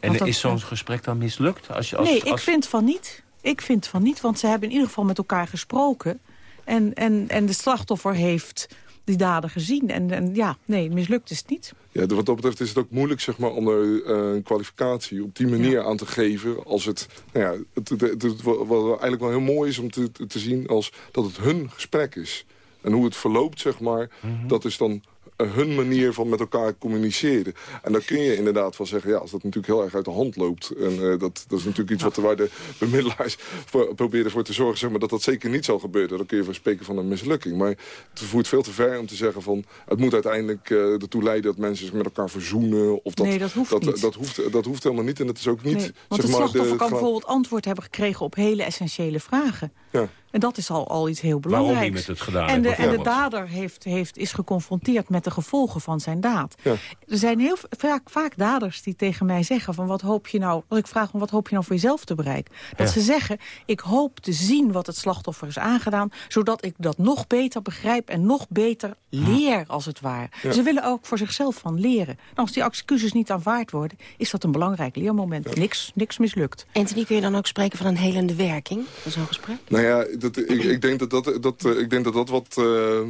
En dat- is zo'n gesprek dan mislukt? Als je, als, nee, ik vind van niet. Ik vind van niet, want ze hebben in ieder geval met elkaar gesproken. En, en, en de slachtoffer heeft die dader gezien. En, en ja, nee, mislukt is het niet. Ja, wat dat betreft is het ook moeilijk zeg maar, om er eh, een kwalificatie op die manier aan te geven. Als het, nou ja, het, het, het- het- wat eigenlijk wel heel mooi is om te, te- zien als dat het hun gesprek is. En hoe het verloopt, zeg maar, dat is dan hun manier van met elkaar communiceren. En dan kun je inderdaad wel zeggen, ja, als dat natuurlijk heel erg uit de hand loopt. En eh, dat, dat is natuurlijk iets wat de, waar de bemiddelaars voor, proberen voor te zorgen, zeg maar, dat dat zeker niet zal gebeuren. Dan kun je van spreken van een mislukking. Maar het voert veel te ver om te zeggen van, het moet uiteindelijk eh, ertoe leiden dat mensen zich met elkaar verzoenen. Of dat, Nee, dat hoeft dat, niet. Dat hoeft, dat hoeft helemaal niet. En dat is ook niet, Nee, want zeg het maar, slachtoffer de, kan bijvoorbeeld antwoord hebben gekregen op hele essentiële vragen. Ja. En dat is al, al iets heel Waarom belangrijks. hij met het gedaan en de, heeft, en de bijvoorbeeld. dader heeft, heeft, is geconfronteerd met de gevolgen van zijn daad. Ja. Er zijn heel vaak, vaak daders die tegen mij zeggen van wat hoop je nou... Als ik vraag hem wat hoop je nou voor jezelf te bereiken? Dat Ja. ze zeggen, ik hoop te zien wat het slachtoffer is aangedaan... zodat ik dat nog beter begrijp en nog beter leer, als het ware. Ja. Ze willen ook voor zichzelf van leren. Nou, als die excuses niet aanvaard worden, is dat een belangrijk leermoment. Niks, niks mislukt. Anthony, kun je dan ook spreken van een helende werking van zo'n gesprek? Nou ja, dat, ik, ik, denk dat dat, dat, eh, ik denk dat dat wat, eh, eh,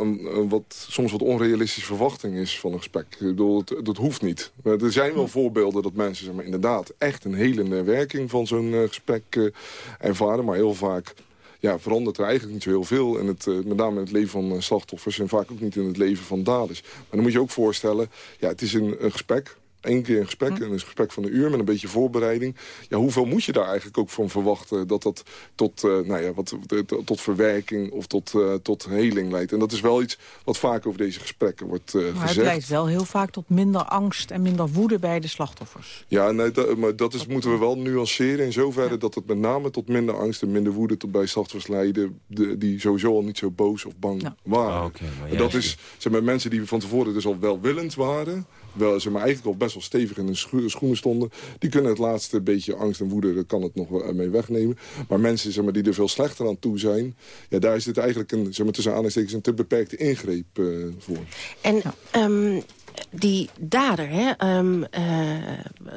een, een wat, soms wat onrealistische verwachting is van een gesprek. Ik bedoel, het, dat hoeft niet. Er zijn wel voorbeelden dat mensen zeg maar, inderdaad echt een helende werking van zo'n gesprek ervaren. Maar heel vaak ja, verandert er eigenlijk niet zo heel veel. En het, met name in het leven van slachtoffers en vaak ook niet in het leven van daders. Maar dan moet je ook voorstellen, ja, het is een, een gesprek één keer een gesprek, Hm. een gesprek van een uur met een beetje voorbereiding. Ja, hoeveel moet je daar eigenlijk ook van verwachten dat dat tot, eh, nou ja, wat, tot- tot verwerking of tot, eh, tot heling leidt? En dat is wel iets wat vaak over deze gesprekken wordt eh, Maar het gezegd. leidt wel heel vaak tot minder angst en minder woede bij de slachtoffers. Ja, nee, dat, maar dat is, moeten we wel nuanceren in zoverre dat het met name tot minder angst en minder woede tot bij slachtoffers leiden, de, die sowieso al niet zo boos of bang waren. Ah, oké, maar En dat is zeg maar, mensen die van tevoren dus al welwillend waren, wel, zeg maar, eigenlijk al best wel stevig in hun scho- schoenen stonden, die kunnen het laatste beetje angst en woede, daar kan het nog wel mee wegnemen. Maar mensen zeg maar, die er veel slechter aan toe zijn, ja, daar is dit eigenlijk een, zeg maar, tussen aanhalingstekens een te beperkte ingreep eh, voor. En ehm, die dader, hè, ehm, eh,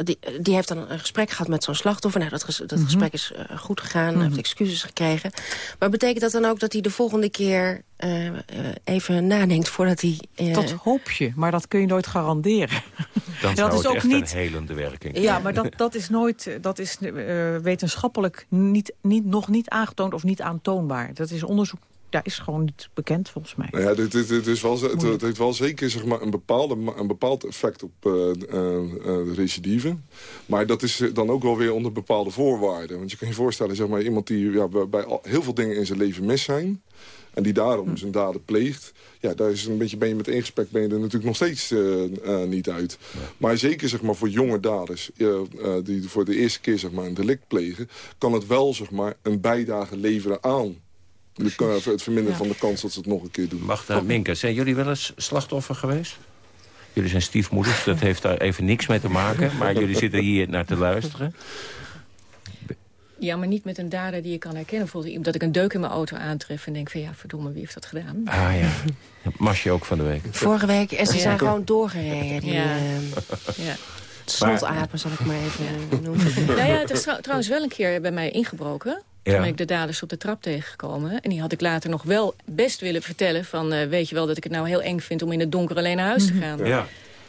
die, die heeft dan een gesprek gehad met zo'n slachtoffer. Nou, dat, ges- dat Mhm. gesprek is eh, goed gegaan, heeft excuses gekregen. Maar betekent dat dan ook dat hij de volgende keer eh, even nadenkt voordat hij... eh, Dat hoop je, maar dat kun je nooit garanderen. Dan dat zou is het ook echt niet- een helende werking. Ja, maar dat, dat is nooit, dat is eh, wetenschappelijk niet, niet, nog niet aangetoond of niet aantoonbaar. Dat is onderzoek, daar is gewoon niet bekend volgens mij. Ja, dit, dit, dit is wel, het, het heeft wel zeker zeg maar, een, bepaalde, een bepaald effect op eh eh, eh, recidive. Maar dat is dan ook wel weer onder bepaalde voorwaarden. Want je kan je voorstellen, zeg maar, iemand die ja, bij- al- heel veel dingen in zijn leven mis zijn... en die daarom zijn daden pleegt... ja, daar is een beetje, ben je met één gesprek ben je er natuurlijk nog steeds niet uit. Maar zeker zeg maar, voor jonge daders die voor de eerste keer zeg maar, een delict plegen... kan het wel zeg maar, een bijdrage leveren aan... de- het verminderen van de kans dat ze het nog een keer doen. Wacht, uh, Minke, zijn jullie wel eens slachtoffer geweest? Jullie zijn stiefmoeders, dat heeft daar even niks mee te maken. Maar jullie zitten hier naar te luisteren. Ja, maar niet met een dader die je kan herkennen. Bijvoorbeeld dat ik een deuk in mijn auto aantref en denk van... ja, verdomme, wie heeft dat gedaan? Ah ja, Masje ook van de week. Vorige week, en ze Ja. zijn gewoon doorgereden. Die, Ja. eh, Ja. Slotapen, zal ik maar even noemen. nou ja, het is trou- trouwens wel een keer bij mij ingebroken. Toen Ja. ben ik de daders op de trap tegengekomen. En die had ik later nog wel best willen vertellen van... eh, weet je wel dat ik het nou heel eng vind om in het donker alleen naar huis te gaan. Ja.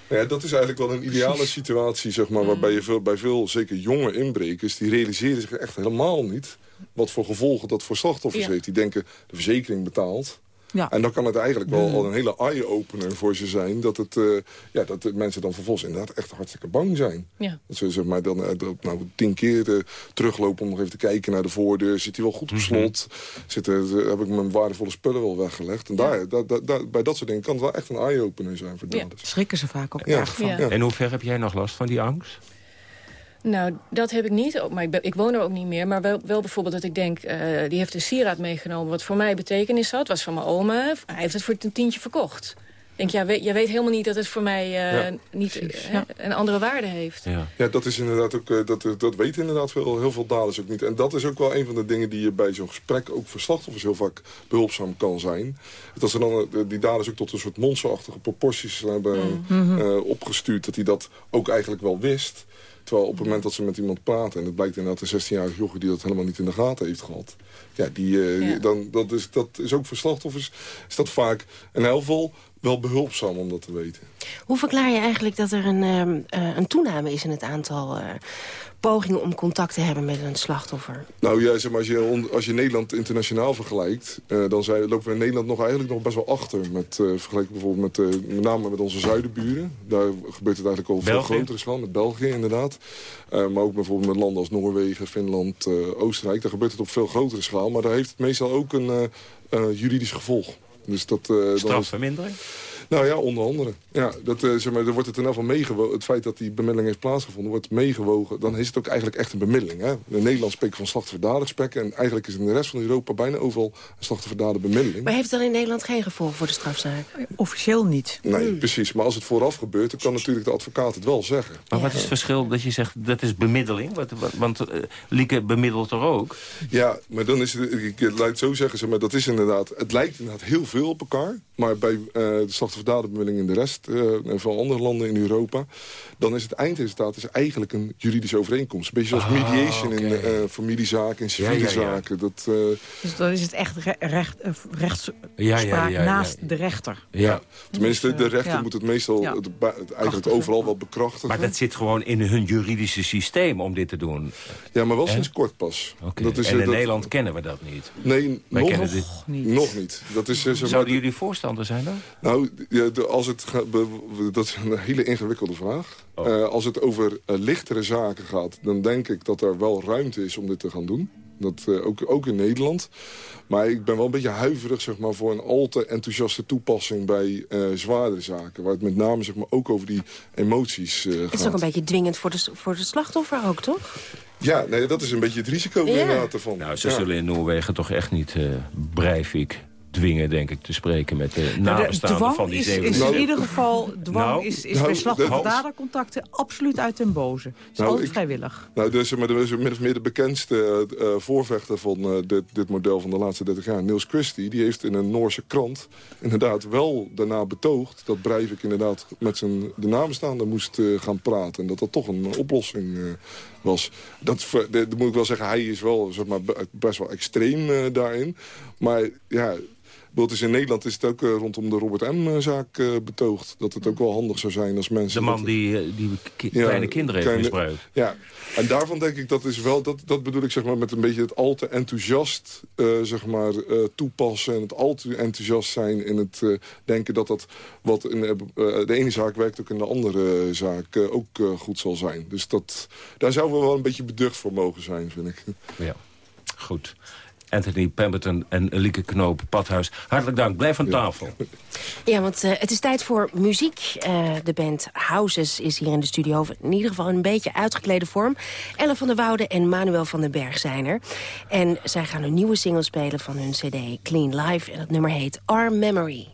Ja, dat is eigenlijk wel een ideale situatie, zeg maar, waarbij je veel, bij veel, zeker jonge inbrekers, die realiseren zich echt helemaal niet wat voor gevolgen dat voor slachtoffers Ja. heeft. Die denken, de verzekering betaalt. Ja. En dan kan het eigenlijk wel al een hele eye-opener voor ze zijn... dat, het, eh, ja, dat de mensen dan vervolgens inderdaad echt hartstikke bang zijn. Ja. Dat ze zeg maar, dan eh, dat, nou, tien keer eh, teruglopen om nog even te kijken naar de voordeur. Zit hij wel goed op slot? Zit, heb ik mijn waardevolle spullen wel weggelegd? En daar, da- da- da- bij dat soort dingen kan het wel echt een eye-opener zijn voor daders. Schrikken ze vaak ook Ja. erg van. Ja. En hoe ver heb jij nog last van die angst? Nou, dat heb ik niet. Ook, maar ik, ben- ik woon er ook niet meer. Maar wel, wel bijvoorbeeld dat ik denk... eh, die heeft een sieraad meegenomen wat voor mij betekenis had. was van mijn oma. Hij heeft het voor een tientje verkocht. Ik denk, ja, weet, jij weet helemaal niet dat het voor mij eh, Ja, niet eh, een andere waarde heeft. Ja. Ja, dat is inderdaad ook, dat, dat weten inderdaad veel, heel veel daders ook niet. En dat is ook wel een van de dingen die je bij zo'n gesprek ook voor slachtoffers heel vaak behulpzaam kan zijn. Dat ze dan die daders ook tot een soort monsterachtige proporties hebben Mhm. eh, opgestuurd. Dat hij dat ook eigenlijk wel wist. Terwijl op het moment dat ze met iemand praten... en het blijkt inderdaad een 16-jarige jochie die dat helemaal niet in de gaten heeft gehad... ja, die, eh, Ja. dan, dat, is, dat is ook voor slachtoffers is dat vaak heel geval wel behulpzaam om dat te weten. Hoe verklaar je eigenlijk dat er een, ehm, eh, een toename is in het aantal eh, pogingen om contact te hebben met een slachtoffer? Nou ja, zeg maar, als, je, on- als je Nederland internationaal vergelijkt... eh, dan zijn, lopen we in Nederland nog eigenlijk nog best wel achter. Met, eh vergeleken bijvoorbeeld met, eh, met name met onze zuidenburen. Daar gebeurt het eigenlijk al op veel grotere schaal. Met België inderdaad. Eh, maar ook bijvoorbeeld met landen als Noorwegen, Finland, eh, Oostenrijk. Daar gebeurt het op veel grotere schaal. Maar daar heeft het meestal ook een eh, eh, juridisch gevolg. Dus dat, eh, dan is- Strafvermindering? Nou ja, onder andere. Ja, dat, eh, zeg maar, er wordt het in ieder geval meegewogen. Het feit dat die bemiddeling heeft plaatsgevonden wordt meegewogen. Dan is het ook eigenlijk echt een bemiddeling. Hè? In Nederland spreken van slachtofferdaderspekken. En eigenlijk is in de rest van Europa bijna overal een slachtofferdaden bemiddeling. Maar heeft het dan in Nederland geen gevolg voor de strafzaak? Officieel niet. Nee, precies. Maar als het vooraf gebeurt, dan kan natuurlijk de advocaat het wel zeggen. Maar wat is het verschil dat je zegt, dat is bemiddeling? Wat, wat- want eh, Lieke bemiddelt er ook. Ja, maar dan is het, ik, ik laat het zo zeggen, zeg maar, dat is inderdaad, het lijkt inderdaad heel veel op elkaar. Maar bij eh, de slachtofferdadenbemiddeling in de rest eh, en van andere landen in Europa, dan is het eindresultaat is eigenlijk een juridische overeenkomst. Een beetje zoals Ah, mediation in eh, familiezaken, in civiele Ja, ja, ja. zaken. Dat, eh, Dus dan is het echt re recht, eh, rechtspraak Ja, ja, ja, ja. naast de rechter. ja. Tenminste, Dus, de eh, rechter ja. moet het meestal Ja. het, ba- het eigenlijk overal wel bekrachtigen. Maar dat zit gewoon in hun juridische systeem om dit te doen. Ja, maar wel sinds kort pas. Dat is, en eh, in dat- Nederland kennen we dat niet. Nee, Wij nog kennen niet. dit. Nog niet. Dat is, eh, zeg maar, Zouden jullie misstanden zijn dan? Nou, ja, de- als het gaat, dat is een hele ingewikkelde vraag. Eh, als het over eh, lichtere zaken gaat, dan denk ik dat er wel ruimte is om dit te gaan doen. Dat, eh, ook, ook in Nederland. Maar ik ben wel een beetje huiverig zeg maar, voor een al te enthousiaste toepassing bij eh zwaardere zaken. Waar het met name zeg maar, ook over die emoties eh, gaat. Het is ook een beetje dwingend voor de, voor de slachtoffer ook, toch? Ja, nee, dat is een beetje het risico Ja. inderdaad ervan. Nou, ze Ja. zullen in Noorwegen toch echt niet uh, Breivik dwingen, denk ik, te spreken met de Nou, de nabestaanden van die is, zeven. is in ieder geval, dwang Nou, is, is nou, bij slachtoffer dat- dadercontacten absoluut uit den boze. Het is Nou, altijd ik- vrijwillig. Nou, dus, maar de, min of meer de bekendste eh, voorvechter van eh, dit, dit model van de laatste 30 jaar, Niels Christie, die heeft in een Noorse krant inderdaad wel daarna betoogd dat Breivik inderdaad met zijn de namenstaande moest eh, gaan praten. En dat dat toch een oplossing eh, was. Dat, moet ik wel zeggen, hij is wel zeg maar, be- best wel extreem eh, daarin. Maar ja... Bijvoorbeeld is in Nederland is het ook eh, rondom de Robert M-zaak eh, betoogd. Dat het ook wel handig zou zijn als mensen... De man dat- die, eh, die ki- Ja, kleine kinderen heeft misbruikt. Ja, en daarvan denk ik dat is wel, dat, dat bedoel ik zeg maar met een beetje het al te enthousiast eh, zeg maar, eh, toepassen en het al te enthousiast zijn in het eh, denken dat dat wat in eh, de ene zaak werkt ook in de andere zaak eh, ook eh, goed zal zijn. Dus dat, daar zouden we wel een beetje beducht voor mogen zijn, vind ik. Ja, goed. Anthony Pemberton en Lieke Knoop, Padhuis. Hartelijk dank. Blijf aan tafel. Ja, want eh, het is tijd voor muziek. Eh, de band Houses is hier in de studio. In ieder geval een beetje uitgeklede vorm. Ellen van der Woude en Manuel van den Berg zijn er. En zij gaan een nieuwe single spelen van hun cd Clean Life. En dat nummer heet Our Memory.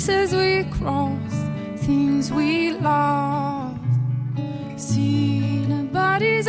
Places we crossed, things we lost. See, bodies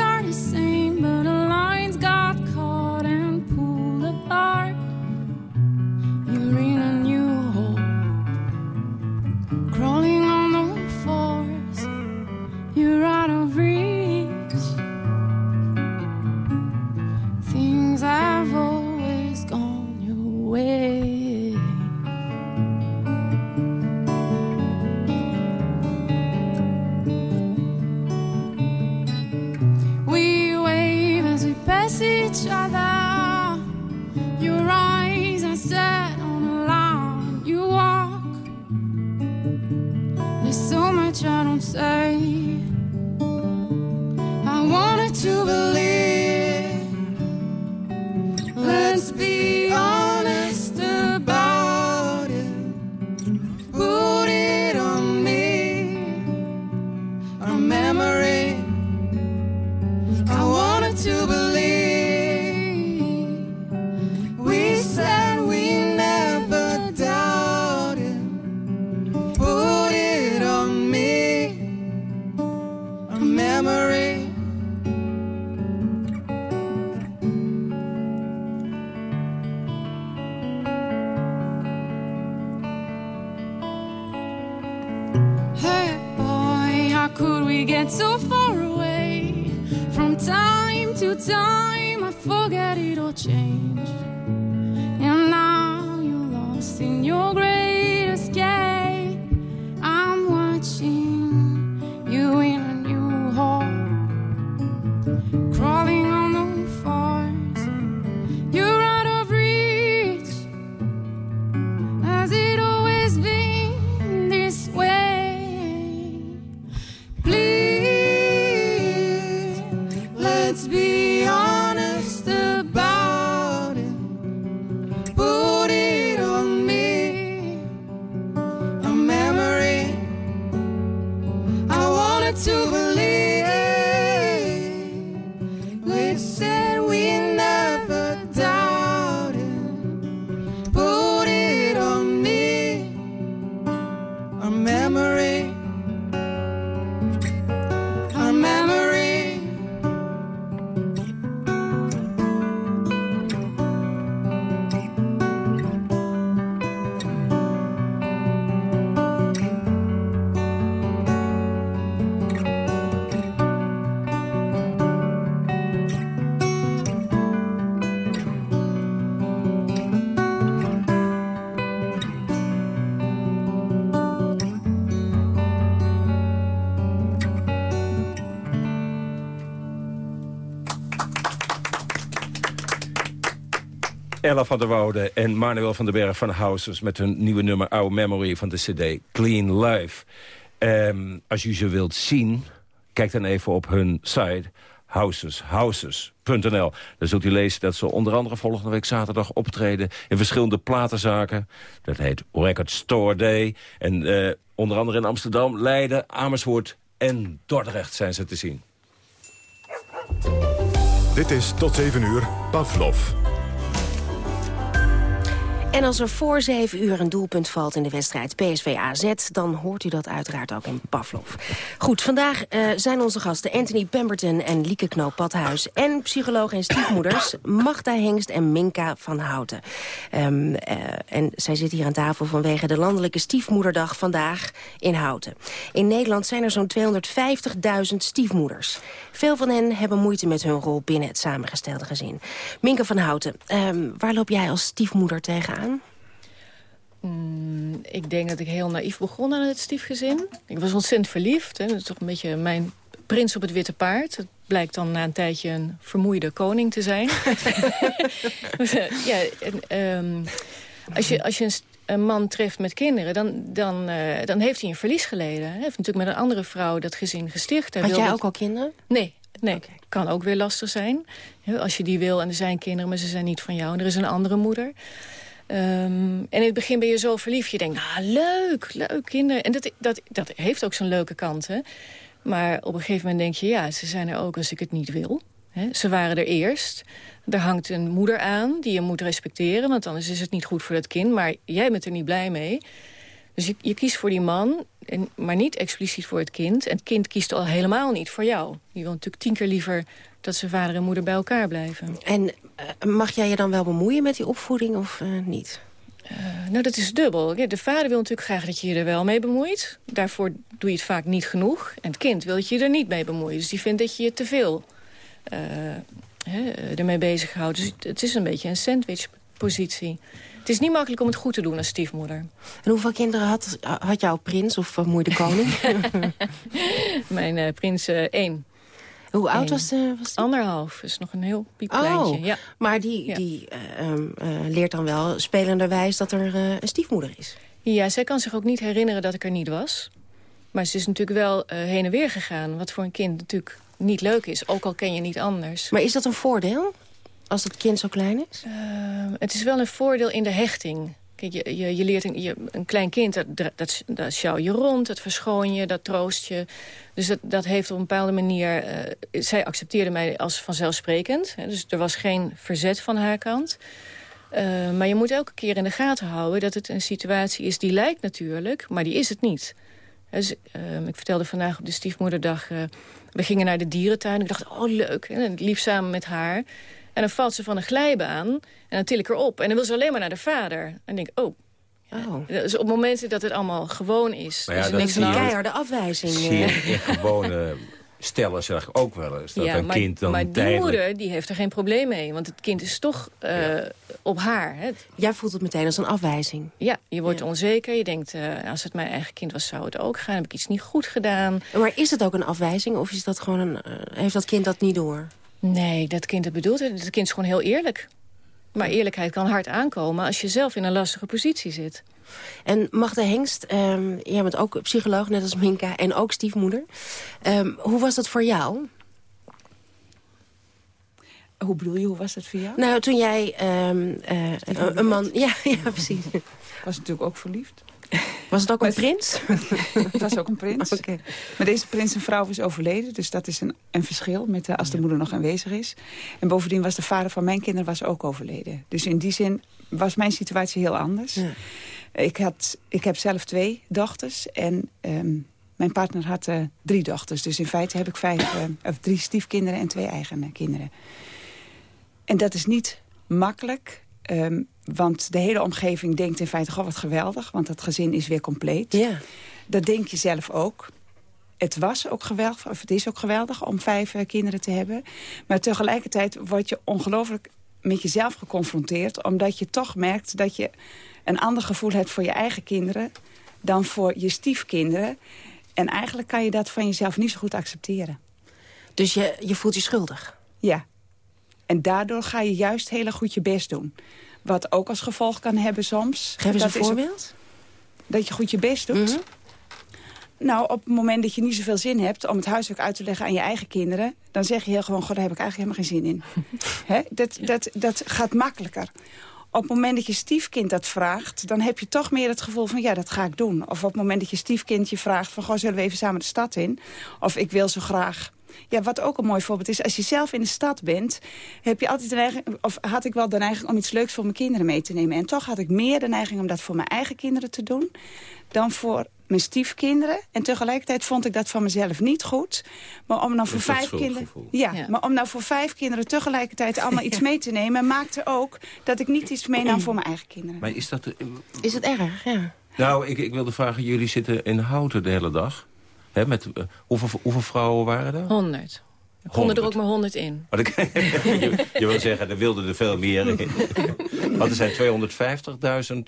we get so far away? From time to time, I forget it all changed. And now you're lost in your great Ella van der Woude en Manuel van den Berg van Houses... met hun nieuwe nummer Our Memory van de cd Clean Life. Ehm, als u ze wilt zien, kijk dan even op hun site houseshouses.nl. Daar zult u lezen dat ze onder andere volgende week zaterdag optreden... in verschillende platenzaken. Dat heet Record Store Day. En eh, onder andere in Amsterdam, Leiden, Amersfoort en Dordrecht zijn ze te zien. Dit is tot 7 uur Pavlov. En als er voor 7 uur een doelpunt valt in de wedstrijd PSV-AZ... dan hoort u dat uiteraard ook in Pavlov. Goed, vandaag uh, zijn onze gasten Anthony Pemberton en Lieke Knoop-Padhuis... en psycholoog en stiefmoeders Magda Hengst en Minka van Houten. Um, uh, en zij zitten hier aan tafel vanwege de landelijke stiefmoederdag vandaag in Houten. In Nederland zijn er zo'n 250.000 stiefmoeders. Veel van hen hebben moeite met hun rol binnen het samengestelde gezin. Minka van Houten, um, waar loop jij als stiefmoeder tegenaan? Mm, ik denk dat ik heel naïef begon aan het stiefgezin. Ik was ontzettend verliefd. Hè. Dat is toch een beetje mijn prins op het witte paard. Het blijkt dan na een tijdje een vermoeide koning te zijn. ja, en, um, als je, als je een, een, man treft met kinderen, dan, dan, uh, dan heeft hij een verlies geleden. Hij heeft natuurlijk met een andere vrouw dat gezin gesticht. Hij Had jij ook al kinderen? Nee, nee. Okay. kan ook weer lastig zijn. Als je die wil en er zijn kinderen, maar ze zijn niet van jou. En er is een andere moeder. Um, en in het begin ben je zo verliefd. Je denkt, ah, leuk, leuk, kinderen. En dat, dat, dat heeft ook zijn leuke kanten. Maar op een gegeven moment denk je, ja, ze zijn er ook als ik het niet wil. Ze waren er eerst. Er hangt een moeder aan die je moet respecteren... want anders is het niet goed voor dat kind. Maar jij bent er niet blij mee. Dus je, je kiest voor die man, en, maar niet expliciet voor het kind. En het kind kiest al helemaal niet voor jou. Je wil natuurlijk tien keer liever dat zijn vader en moeder bij elkaar blijven. En uh, mag jij je dan wel bemoeien met die opvoeding of uh, niet? Uh, nou, dat is dubbel. De vader wil natuurlijk graag dat je je er wel mee bemoeit. Daarvoor doe je het vaak niet genoeg. En het kind wil dat je je er niet mee bemoeit. Dus die vindt dat je je te veel ermee bezighoudt. Dus het is een beetje een sandwichpositie. Het is niet makkelijk om het goed te doen als stiefmoeder. En hoeveel kinderen had, had jouw prins of moeder de koning? Mijn prins één. Hoe oud was, de, was die? Anderhalf, is nog een heel piepkleintje. Oh, ja. maar die, ja. die uh, uh, leert dan wel spelenderwijs dat er uh, een stiefmoeder is. Ja, zij kan zich ook niet herinneren dat ik er niet was. Maar ze is natuurlijk wel heen en weer gegaan. Wat voor een kind natuurlijk niet leuk is. Ook al ken je niet anders. Maar is dat een voordeel? Als het kind zo klein is? het is wel een voordeel in de hechting. Je, je, leert een, een klein kind, dat, dat, sjouw je rond, dat verschoon je, dat troost je. Dus dat, dat heeft op een bepaalde manier... Uh, zij accepteerde mij als vanzelfsprekend. Hè, dus er was geen verzet van haar kant. Uh, maar je moet elke keer in de gaten houden dat het een situatie is die lijkt natuurlijk, maar die is het niet. Dus, uh, ik vertelde vandaag op de stiefmoederdag, we gingen naar de dierentuin. Ik dacht, oh leuk, en lief samen met haar. En dan valt ze van een glijbaan en dan til ik haar op. En dan wil ze alleen maar naar de vader. En ik denk, oh, Oh. Dus op momenten dat het allemaal gewoon is. Ja, is niks een keiharde afwijzing. Zie je in gewone stellen zeg ik ook wel eens. Dat ja, een maar, kind dan maar die tijdelijk... moeder die heeft er geen probleem mee. Want het kind is toch uh, ja. op haar. Hè. Jij voelt het meteen als een afwijzing. Ja, je wordt ja. onzeker. Je denkt, uh, als het mijn eigen kind was, zou het ook gaan. Heb ik iets niet goed gedaan. Maar is het ook een afwijzing? Of is dat gewoon een, uh, heeft dat kind dat niet door? Nee, dat kind het bedoelt. Het kind is gewoon heel eerlijk. Maar eerlijkheid kan hard aankomen als je zelf in een lastige positie zit. En Magda Hengst, um, jij bent ook psycholoog, net als Minka, en ook stiefmoeder. Um, hoe was dat voor jou? Hoe bedoel je, hoe was dat voor jou? Nou, toen jij um, uh, een, een man... Ja, ja, precies. Ik was natuurlijk ook verliefd. Was het ook een prins? het was ook een prins. Okay. Maar deze prins en vrouw is overleden. Dus dat is een, een verschil met de, als de moeder nog aanwezig is. En bovendien was de vader van mijn kinderen was ook overleden. Dus in die zin was mijn situatie heel anders. Ja. Ik, had, ik heb zelf twee dochters. En um, mijn partner had uh, drie dochters. Dus in feite heb ik vijf, uh, of drie stiefkinderen en twee eigen kinderen. En dat is niet makkelijk. Um, want de hele omgeving denkt in feite, goh, wat geweldig. Want het gezin is weer compleet. Ja. Dat denk je zelf ook. Het was ook geweldig, of het is ook geweldig om vijf uh, kinderen te hebben. Maar tegelijkertijd word je ongelooflijk met jezelf geconfronteerd. Omdat je toch merkt dat je een ander gevoel hebt voor je eigen kinderen... dan voor je stiefkinderen. En eigenlijk kan je dat van jezelf niet zo goed accepteren. Dus je, je voelt je schuldig? Ja. En daardoor ga je juist heel goed je best doen. Wat ook als gevolg kan hebben soms. Geef eens Dat een voorbeeld. Dat je goed je best doet. Mhm. Nou, op het moment dat je niet zoveel zin hebt om het huiswerk uit te leggen aan je eigen kinderen... dan zeg je heel gewoon, god, daar heb ik eigenlijk helemaal geen zin in. Hè? Dat, dat, dat gaat makkelijker. Op het moment dat je stiefkind dat vraagt... dan heb je toch meer het gevoel van, ja, dat ga ik doen. Of op het moment dat je stiefkind je vraagt van... goh, zullen we even samen de stad in? Of ik wil zo graag... Ja, wat ook een mooi voorbeeld is, als je zelf in de stad bent... heb je altijd de neiging, of had ik wel de neiging om iets leuks voor mijn kinderen mee te nemen. En toch had ik meer de neiging om dat voor mijn eigen kinderen te doen... dan voor mijn stiefkinderen. En tegelijkertijd vond ik dat van mezelf niet goed. Maar om dan voor vijf kinderen. Ja, Ja. maar om nou voor vijf kinderen tegelijkertijd allemaal iets mee te nemen, maakte ook dat ik niet iets meenam voor mijn eigen kinderen. Maar is dat... Is het erg? Ja. Nou, ik, ik wilde vragen, jullie zitten in Houten de hele dag. Hè, met, eh, hoeveel, hoeveel vrouwen waren er? 100. Er konden er ook maar 100 in. Dan- je, je wil zeggen, er wilden er veel meer in. Want er zijn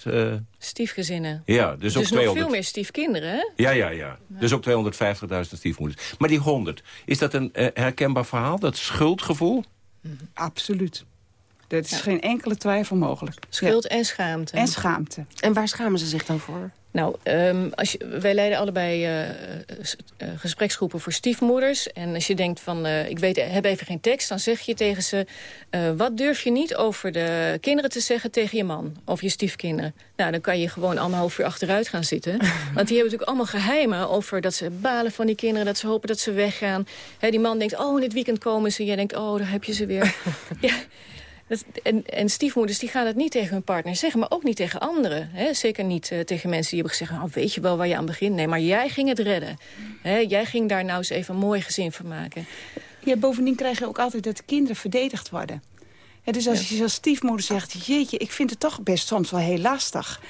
250.000... eh, Stiefgezinnen. ja, dus, ook dus nog 200... veel meer stiefkinderen, hè? Ja, ja, ja. Dus ook 250.000 stiefmoeders. Maar die 100, is dat een eh, herkenbaar verhaal? Dat schuldgevoel? Absoluut. Er is geen enkele twijfel mogelijk. Schuld en schaamte. En schaamte. En waar schamen ze zich dan voor? Nou, ehm, als je, wij leiden allebei eh, s- eh, gespreksgroepen voor stiefmoeders. En als je denkt van, eh, ik weet, heb even geen tekst... dan zeg je tegen ze, eh, wat durf je niet over de kinderen te zeggen tegen je man? Of je stiefkinderen? Nou, dan kan je gewoon anderhalf uur achteruit gaan zitten. Want die hebben natuurlijk allemaal geheimen over dat ze balen van die kinderen... dat ze hopen dat ze weggaan. Hè, die man denkt, oh, in dit weekend komen ze. Jij denkt, oh, daar heb je ze weer. ja. Dat, en, en stiefmoeders die gaan het niet tegen hun partner zeggen, maar ook niet tegen anderen. Hè? Zeker niet eh, tegen mensen die hebben gezegd, nou, weet je wel waar je aan begint? Nee, maar jij ging het redden. Hè? Jij ging daar nou eens even een mooi gezin van maken. Ja, bovendien krijg je ook altijd dat de kinderen verdedigd worden. Ja, dus als je als stiefmoeder zegt, jeetje, ik vind het toch best soms wel heel lastig.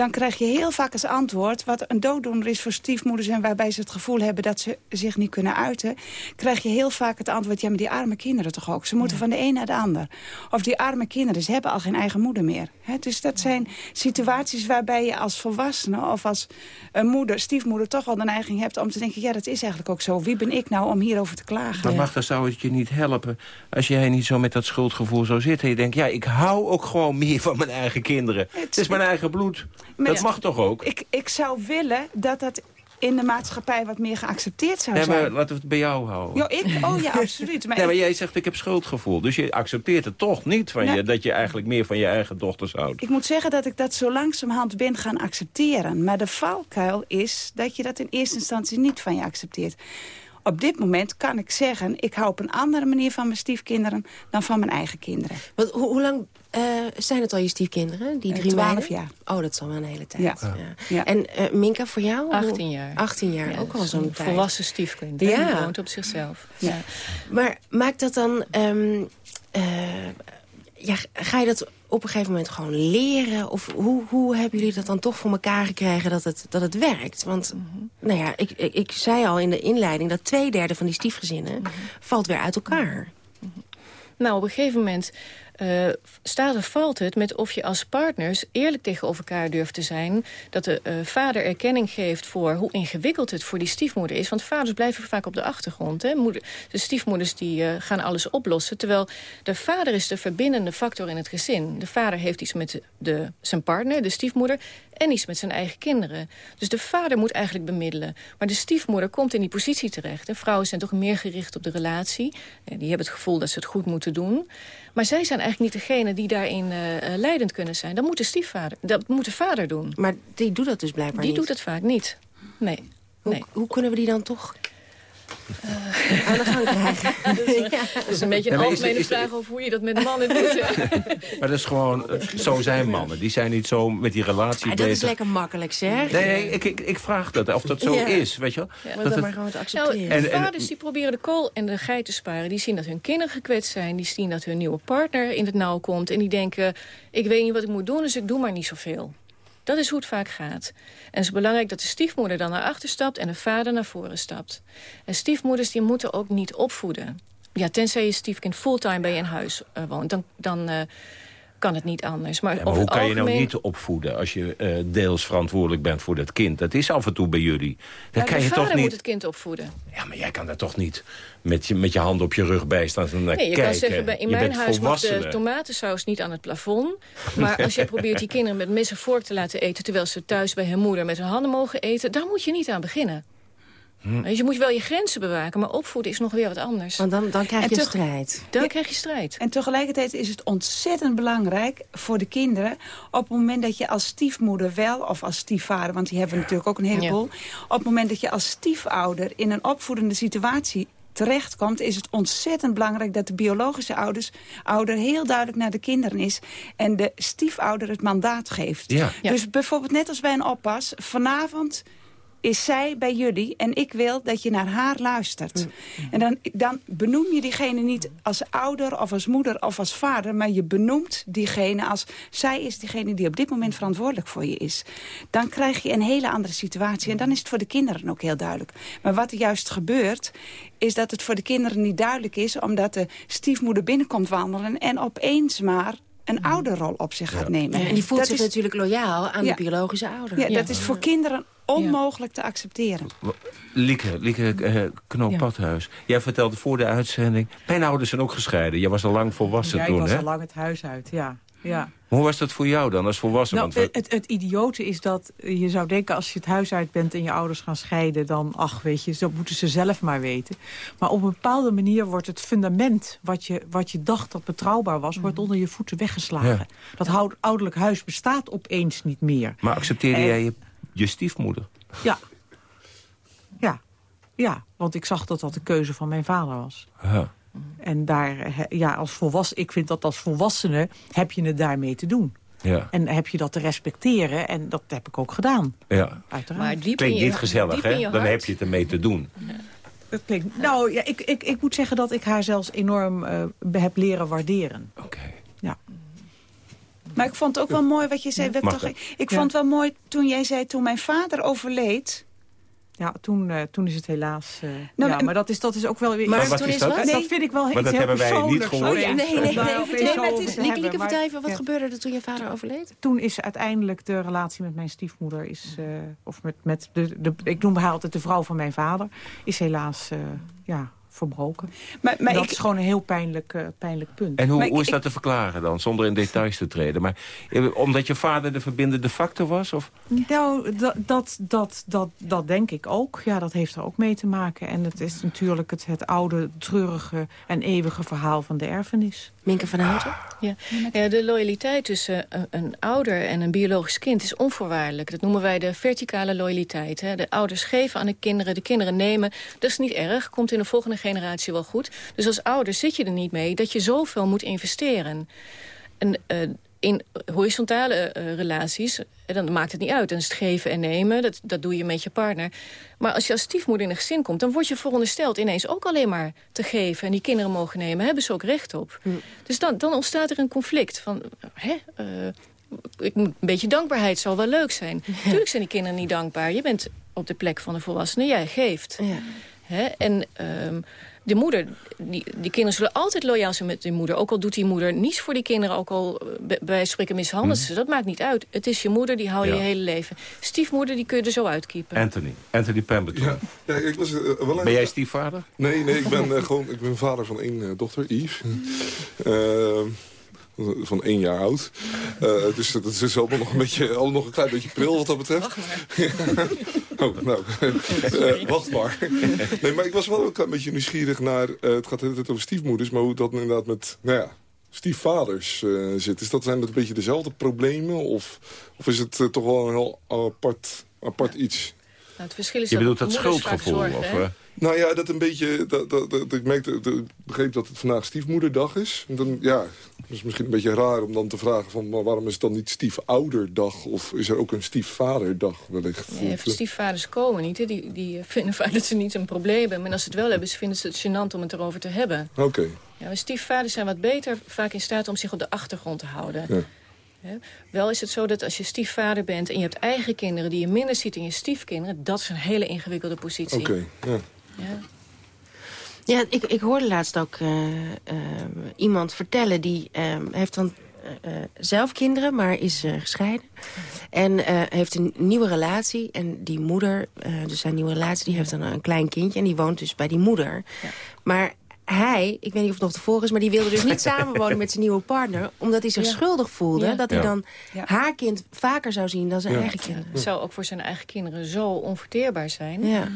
Dan krijg je heel vaak als antwoord, wat een dooddoener is voor stiefmoeders... en waarbij ze het gevoel hebben dat ze zich niet kunnen uiten... krijg je heel vaak het antwoord, ja, maar die arme kinderen toch ook. Ze moeten van de een naar de ander. Of die arme kinderen, ze hebben al geen eigen moeder meer. Hè, dus dat zijn situaties waarbij je als volwassene of als een moeder, stiefmoeder... toch wel de neiging hebt om te denken, ja, dat is eigenlijk ook zo. Wie ben ik nou om hierover te klagen? Maar Magda, zou het je niet helpen als jij niet zo met dat schuldgevoel zou zitten... en je denkt, ja, ik hou ook gewoon meer van mijn eigen kinderen. Het, is mijn eigen bloed. Maar dat ja, mag toch ook? Ik, ik zou willen dat dat in de maatschappij wat meer geaccepteerd zou Nee, maar zijn. laten we het bij jou houden. Ik, oh ja, absoluut. Maar nee, maar jij zegt ik heb schuldgevoel. Dus je accepteert het toch niet van je, dat je eigenlijk meer van je eigen dochters houdt. ik moet zeggen dat ik dat zo langzamerhand ben gaan accepteren. Maar de valkuil is dat je dat in eerste instantie niet van je accepteert. Op dit moment kan ik zeggen, ik hou op een andere manier van mijn stiefkinderen dan van mijn eigen kinderen. Want ho- hoe lang eh, zijn het al je stiefkinderen, die Eh, drie 12 meiden? jaar. Oh, dat is al wel een hele tijd. Ja. Ja. Ja. En eh, Minka, voor jou? Hoe- 18 jaar. 18 jaar, Ja, ook al zo'n een tijd. volwassen stiefkind. Ja. Die woont op zichzelf. Ja. Maar maakt dat dan... ehm, eh, ja, ga je dat op een gegeven moment gewoon leren? Of hoe, hoe hebben jullie dat dan toch voor elkaar gekregen dat het, dat het werkt? Want, nou ja, ik, ik, ik zei al in de inleiding... dat twee derde van die stiefgezinnen valt weer uit elkaar. Nou, op een gegeven moment eh, staat of valt het met of je als partners eerlijk tegenover elkaar durft te zijn. Dat de eh, vader erkenning geeft voor hoe ingewikkeld het voor die stiefmoeder is. Want vaders blijven vaak op de achtergrond. Hè? Moeder, de stiefmoeders die, eh, gaan alles oplossen. Terwijl de vader is de verbindende factor in het gezin. De vader heeft iets met de, zijn partner, de stiefmoeder en iets met zijn eigen kinderen. Dus de vader moet eigenlijk bemiddelen. Maar de stiefmoeder komt in die positie terecht. En vrouwen zijn toch meer gericht op de relatie. En die hebben het gevoel dat ze het goed moeten doen. Maar zij zijn eigenlijk niet degene die daarin eh, eh, leidend kunnen zijn. Dat moet de stiefvader, dat moet de vader doen. Maar die doet dat dus blijkbaar Die niet. doet het vaak niet. Nee. Hoe, hoe kunnen we die dan toch aan de gang krijgen? Dat is een beetje een is algemene is vraag over hoe je dat met mannen doet. Maar dat is gewoon, zo zijn mannen. Die zijn niet zo met die relatie Ah, dat is bezig. lekker makkelijk, zeg. Nee, ik, ik, ik vraag dat, of dat zo Ja. is, weet je wel. Ja, Dat dan het- maar gewoon te Nou, accepteren. de En- en- vaders die proberen de kool en de geit te sparen. Die zien dat hun kinderen gekwetst zijn. Die zien dat hun nieuwe partner in het nauw komt. En die denken, ik weet niet wat ik moet doen, dus ik doe maar niet zoveel. Dat is hoe het vaak gaat. En het is belangrijk dat de stiefmoeder dan naar achter stapt... en de vader naar voren stapt. En stiefmoeders die moeten ook niet opvoeden. Ja, tenzij je stiefkind fulltime bij je in huis eh, woont. Dan, dan, eh, kan het niet anders. Maar, Ja, maar over hoe kan je nou niet opvoeden als je eh, deels verantwoordelijk bent voor dat kind? Dat is af en toe bij jullie. Dat Ja, kan je vader toch moet niet... het kind opvoeden. Ja, maar jij kan daar toch niet met je, met je hand op je rug bij staan en naar Nee, je kijken. kan zeggen, in je mijn huis mag de tomatensaus niet aan het plafond. Maar als jij probeert die kinderen met mes en vork te laten eten... terwijl ze thuis bij hun moeder met hun handen mogen eten... daar moet je niet aan beginnen. Hm. Dus je moet wel je grenzen bewaken, maar opvoeden is nog weer wat anders. Want dan, dan krijg En je strijd. Dan krijg je strijd. En tegelijkertijd is het ontzettend belangrijk voor de kinderen... op het moment dat je als stiefmoeder wel, of als stiefvader... want die hebben we natuurlijk ook een heleboel... op het moment dat je als stiefouder in een opvoedende situatie terechtkomt... is het ontzettend belangrijk dat de biologische ouders, ouder heel duidelijk naar de kinderen is... en de stiefouder het mandaat geeft. Ja. Ja. Dus bijvoorbeeld net als bij een oppas... vanavond is zij bij jullie en ik wil dat je naar haar luistert. En dan, dan benoem je diegene niet als ouder of als moeder of als vader... maar je benoemt diegene als... zij is diegene die op dit moment verantwoordelijk voor je is. Dan krijg je een hele andere situatie. En dan is het voor de kinderen ook heel duidelijk. Maar wat er juist gebeurt, is dat het voor de kinderen niet duidelijk is... omdat de stiefmoeder binnenkomt wandelen en opeens maar een ouderrol op zich gaat nemen. En die voelt Dat zich is- natuurlijk loyaal aan Ja. de biologische ouder. Ja, dat is voor kinderen onmogelijk te accepteren. Lieke, Lieke eh, Knoop-Padhuis. Jij vertelde voor de uitzending... Mijn ouders zijn ook gescheiden. Jij was al lang volwassen Jij toen, was hè? al lang het huis uit, ja. Ja. Hoe was dat voor jou dan als volwassen? Nou, Want we- het, het idiote is dat je zou denken... als je het huis uit bent en je ouders gaan scheiden... dan, ach, weet je, dat moeten ze zelf maar weten. Maar op een bepaalde manier wordt het fundament... wat je, wat je dacht dat betrouwbaar was... wordt onder je voeten weggeslagen. Ja. Dat houd- ouderlijk huis bestaat opeens niet meer. maar accepteerde En- jij je, je stiefmoeder? Ja. Ja. Ja, want ik zag dat dat de keuze van mijn vader was. Ja. En daar, ja, als volwassen, ik vind dat als volwassene heb je het daarmee te doen. Ja. En heb je dat te respecteren. En dat heb ik ook gedaan. ja. Uiteraard. Maar diep Klinkt in je- niet gezellig, diep in hè? Dan heb je het ermee te doen. Dat klinkt, nou, ja, ik, ik, ik moet zeggen dat ik haar zelfs enorm eh, heb leren waarderen. Oké. Ja. Maar ik vond het ook wel mooi wat je zei. toch- dat? ik Ja. vond het wel mooi toen jij zei, toen mijn vader overleed... Ja, toen, eh, toen is het helaas... eh, Nou, ja, maar dat is, dat is ook wel weer... Maar Maar wat toen is dat? dat, vind ik wel Maar dat heel hebben wij niet gehoord. Oh ja, nee, nee, nee, maar het is, Lieke. Lieke, vertel even, wat ja. gebeurde er toen je vader overleed? Toen is uiteindelijk de relatie met mijn stiefmoeder... Is, eh, of met, met de, de, ik noem haar altijd de vrouw van mijn vader... is helaas eh, ja, verbroken. Maar, maar dat ik, is gewoon een heel pijnlijk, eh, pijnlijk punt. En hoe, Maar hoe ik- is dat te verklaren dan, zonder in details te treden? Maar eh, omdat je vader de verbindende factor was? Of? Nou, dat, dat, dat, dat, dat denk ik ook. Ja, dat heeft er ook mee te maken. En het is natuurlijk het, het oude, treurige en eeuwige verhaal van de erfenis. Minke van Houten? Ja. Ja, de loyaliteit tussen een, een ouder en een biologisch kind is onvoorwaardelijk. Dat noemen wij de verticale loyaliteit. Hè. De ouders geven aan de kinderen, de kinderen nemen. Dat is niet erg, komt in de volgende generatie wel goed. Dus als ouder zit je er niet mee dat je zoveel moet investeren. En eh, in horizontale eh, relaties, dan maakt het niet uit. Dan is het geven en nemen, dat, dat doe je met je partner. Maar als je als stiefmoeder in een gezin komt... dan word je verondersteld ineens ook alleen maar te geven... en die kinderen mogen nemen, hebben ze ook recht op. Dus dan, dan ontstaat er een conflict van... Hè, eh, ik moet, een beetje dankbaarheid zal wel leuk zijn. Natuurlijk zijn die kinderen niet dankbaar. Je bent op de plek van de volwassene, jij geeft. Hè? En ehm, de moeder, die, die kinderen zullen altijd loyaal zijn met die moeder. Ook al doet die moeder niets voor die kinderen, ook al eh, bij bij wijze van spreken mishandelt ze. Dat maakt niet uit. Het is je moeder, die hou je Ja. je hele leven. Stiefmoeder, die kun je er zo uitkiepen. Anthony. Anthony Pemberton. Ja, ja, ik was, eh, wel een- Ben jij stiefvader? Nee, nee, ik ben eh, gewoon ik ben vader van één eh, dochter, Yves. Van één jaar oud. Eh, dus dat is allemaal nog een beetje, allemaal nog een klein beetje pril wat dat betreft. oh, nou, eh, wacht maar. nee, maar ik was wel een klein beetje nieuwsgierig naar, eh, het gaat de hele tijd over stiefmoeders, maar hoe dat inderdaad met, nou ja, stiefvaders eh, zit. Is dat, zijn dat een beetje dezelfde problemen of, of is het toch wel een heel apart, apart iets? Nou, het verschil is Je bedoelt dat schuldgevoel? zorgen, Of, hè? Nou ja, dat een beetje. Dat, dat, dat- ik merkte, dat- begreep dat het vandaag stiefmoederdag is. En dan, ja, dat is misschien een beetje raar om dan te vragen van, maar waarom is het dan niet stiefouderdag? Of is er ook een stiefvaderdag wellicht? Nee, stiefvaders komen niet. Hè. Die, die vinden vaak dat ze niet een probleem hebben. Maar als ze het wel hebben, ze vinden ze het gênant om het erover te hebben. Oké. Ja, stiefvaders zijn wat beter vaak in staat om zich op de achtergrond te houden. Ja. Wel is het zo dat als je stiefvader bent en je hebt eigen kinderen... die je minder ziet in je stiefkinderen... dat is een hele ingewikkelde positie. Oké, ja. Ja. Ja, ik, ik hoorde laatst ook eh, eh, iemand vertellen... die eh, heeft dan eh, zelf kinderen, maar is gescheiden. En eh, heeft een nieuwe relatie. En die moeder, eh, dus zijn nieuwe relatie, die heeft dan een klein kindje. En die woont dus bij die moeder. Maar hij, ik weet niet of het nog tevoren is... maar die wilde dus niet samenwonen met zijn nieuwe partner... omdat hij zich Ja. schuldig voelde... Ja. dat hij Ja. dan Ja. haar kind vaker zou zien dan zijn eigen kinderen. Het zou ook voor zijn eigen kinderen zo onverteerbaar zijn. Ja.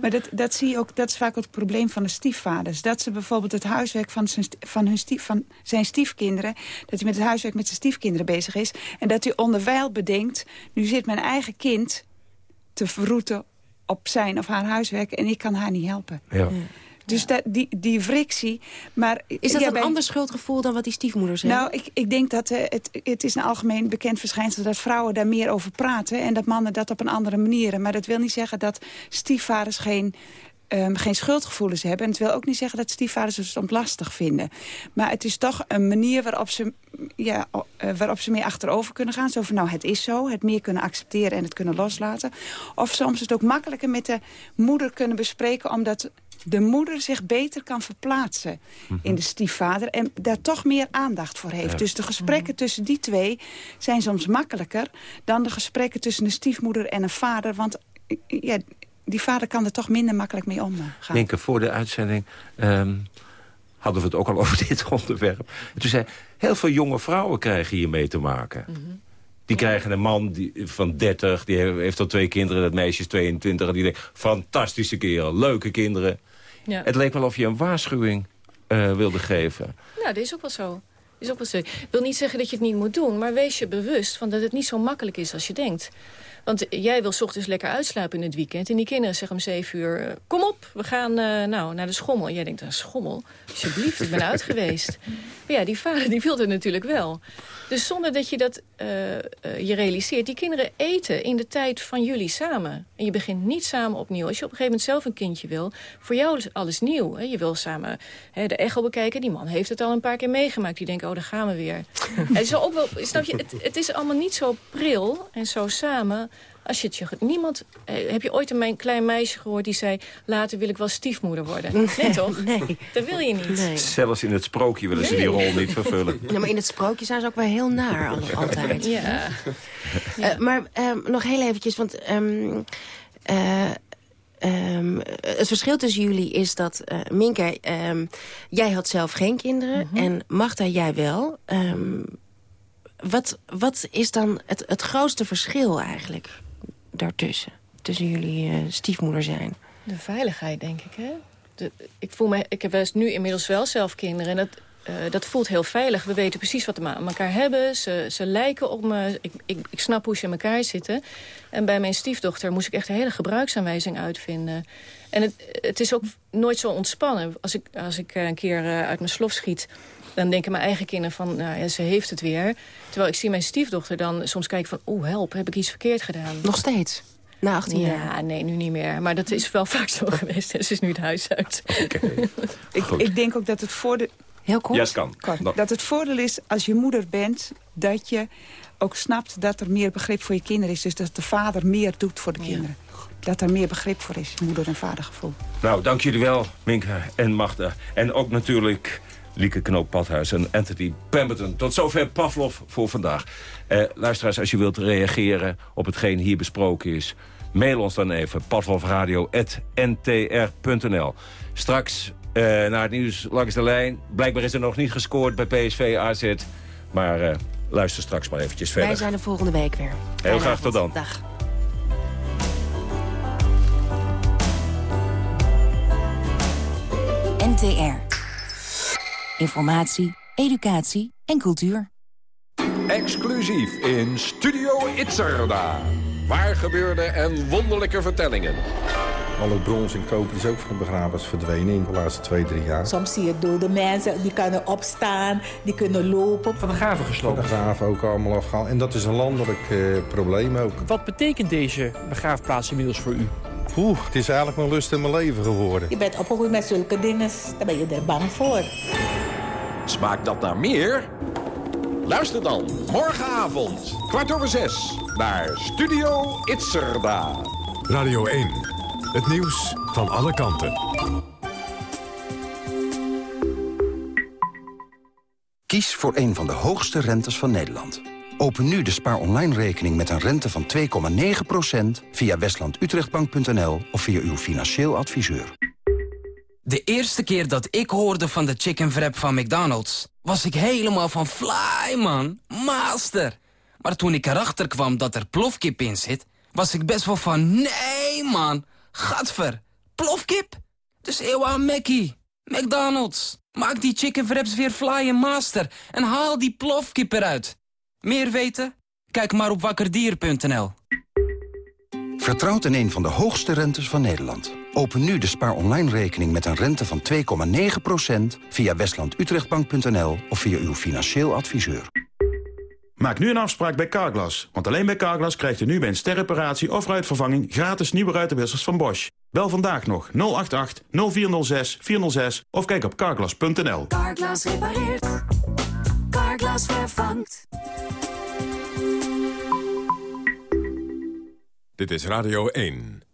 Maar dat, dat zie je ook, dat is vaak ook het probleem van de stiefvaders. Dat ze bijvoorbeeld het huiswerk van zijn, van hun stief, van zijn stiefkinderen... dat hij met het huiswerk met zijn stiefkinderen bezig is... en dat hij onderwijl bedenkt... nu zit mijn eigen kind te verroeten op zijn of haar huiswerk... en ik kan haar niet helpen. Ja. Dus dat, die, die frictie... Maar, Is dat ja, een bij- ander schuldgevoel dan wat die stiefmoeders hebben? nou, ik, ik denk dat eh, het, het is een algemeen bekend verschijnsel... dat vrouwen daar meer over praten en dat mannen dat op een andere manier. Maar dat wil niet zeggen dat stiefvaders geen, ehm, geen schuldgevoelens hebben. En het wil ook niet zeggen dat stiefvaders het soms lastig vinden. Maar het is toch een manier waarop ze, ja, eh, waarop ze meer achterover kunnen gaan. Zo van, nou, het is zo. Het meer kunnen accepteren en het kunnen loslaten. Of soms het ook makkelijker met de moeder kunnen bespreken... omdat de moeder zich beter kan verplaatsen in de stiefvader... en daar toch meer aandacht voor heeft. Ja. Dus de gesprekken tussen die twee zijn soms makkelijker... dan de gesprekken tussen een stiefmoeder en een vader. Want ja, die vader kan er toch minder makkelijk mee omgaan. Minke, voor de uitzending ehm, hadden we het ook al over dit onderwerp. En toen zei heel veel jonge vrouwen krijgen hiermee te maken. Die krijgen een man die, van 30, die heeft al twee kinderen, dat meisje is 22... en die denkt, fantastische kerel, leuke kinderen. Ja. Het leek wel of je een waarschuwing eh, wilde geven. Nou, dat is ook wel zo. Is ook wel zo. Ik wil niet zeggen dat je het niet moet doen, maar wees je bewust van dat het niet zo makkelijk is als je denkt. Want jij wil ochtends lekker uitslapen in het weekend... en die kinderen zeggen om zeven uur... eh, kom op, we gaan eh, nou, naar de schommel. En jij denkt, een schommel? Alsjeblieft, ik ben uit geweest. Maar ja, die vader die wil het natuurlijk wel. Dus zonder dat je dat eh, eh, je realiseert... die kinderen eten in de tijd van jullie samen. En je begint niet samen opnieuw. Als je op een gegeven moment zelf een kindje wil... voor jou is alles nieuw. Hè? Je wil samen hè, de echo bekijken. Die man heeft het al een paar keer meegemaakt. Die denkt, oh, daar gaan we weer. en zo ook wel, snap je, het, het is allemaal niet zo pril en zo samen... Als je het je... Niemand... eh, heb je ooit een klein meisje gehoord die zei... later wil ik wel stiefmoeder worden? Nee, toch? Nee. Dat wil je niet. Zelfs in het sprookje willen ze die rol niet vervullen. Ja, maar in het sprookje zijn ze ook wel heel naar, altijd. Ja. Eh, maar ehm, nog heel eventjes, want... ehm, eh, ehm, het verschil tussen jullie is dat, eh Minke, ehm, jij had zelf geen kinderen... en Magda, jij wel. Ehm, wat, wat is dan het, het grootste verschil eigenlijk daartussen? Tussen jullie eh, stiefmoeder zijn? De veiligheid, denk ik. Hè? De, ik, voel me, ik heb nu inmiddels wel zelf kinderen. En dat, eh, dat voelt heel veilig. We weten precies wat we aan elkaar hebben. Ze, ze lijken op me. Ik, ik, ik snap hoe ze in elkaar zitten. En bij mijn stiefdochter moest ik echt een hele gebruiksaanwijzing uitvinden. En het, het is ook nooit zo ontspannen. Als ik, als ik eh, een keer uit mijn slof schiet... dan denken mijn eigen kinderen van, nou ja, ze heeft het weer. Terwijl ik zie mijn stiefdochter dan soms kijken van... oeh, help, heb ik iets verkeerd gedaan? Nog steeds? Na 18 ja, jaar? nee, nu niet meer. Maar dat is wel vaak zo geweest. Ze is nu het huis uit. Ik, ik denk ook dat het voordeel... Heel kort? Ja, kan. Dat het voordeel is als je moeder bent... dat je ook snapt dat er meer begrip voor je kinderen is. Dus dat de vader meer doet voor de kinderen. Dat er meer begrip voor is, moeder- en vadergevoel. Nou, dank jullie wel, Minke en Magda. En ook natuurlijk Lieke Knoop-Padhuis en Anthony Pemberton. Tot zover Pavlov voor vandaag. Eh, luisteraars, als je wilt reageren op hetgeen hier besproken is... mail ons dan even pavlovradio.ntr.nl. Straks eh, naar het nieuws langs de lijn. Blijkbaar is er nog niet gescoord bij PSV AZ. Maar eh, luister straks maar eventjes verder. Wij zijn er volgende week weer. Heel graag tot dan. Dag. NTR. Informatie, educatie en cultuur. Exclusief in Studio Itzerda. Waar gebeurde en wonderlijke vertellingen. Al het brons in koper is ook van de begraafplaats verdwenen in de laatste twee, drie jaar. Soms zie je dode mensen, die kunnen opstaan, die kunnen lopen. Van de graven Van de graven ook allemaal afgehaald. En dat is een landelijk eh, probleem ook. Wat betekent deze begraafplaats inmiddels voor u? Poeh, het is eigenlijk mijn lust in mijn leven geworden. Je bent opgegroeid met zulke dingen, daar ben je er bang voor. Smaakt dat naar meer? Luister dan morgenavond, kwart over zes, naar Studio Itzerda. Radio 1. Het nieuws van alle kanten. Kies voor een van de hoogste rentes van Nederland. Open nu de Spaar Online rekening met een rente van 2,9% via westlandutrechtbank.nl of via uw financieel adviseur. De eerste keer dat ik hoorde van de chicken wrap van McDonald's... was ik helemaal van fly, man. Master. Maar toen ik erachter kwam dat er plofkip in zit... was ik best wel van nee, man. Gadver. Plofkip? Dus eeuw aan Mackie. McDonald's. Maak die chicken wraps weer fly en master. En haal die plofkip eruit. Meer weten? Kijk maar op wakkerdier.nl. Vertrouwt in een van de hoogste rentes van Nederland. Open nu de Spaar Online rekening met een rente van 2,9% via westlandutrechtbank.nl of via uw financieel adviseur. Maak nu een afspraak bij Carglass. Want alleen bij Carglass krijgt u nu bij een sterreparatie of ruitvervanging gratis nieuwe ruitenwissers van Bosch. Bel vandaag nog 088 0406 406 of kijk op carglass.nl. Carglass repareert. Carglass vervangt. Dit is Radio 1.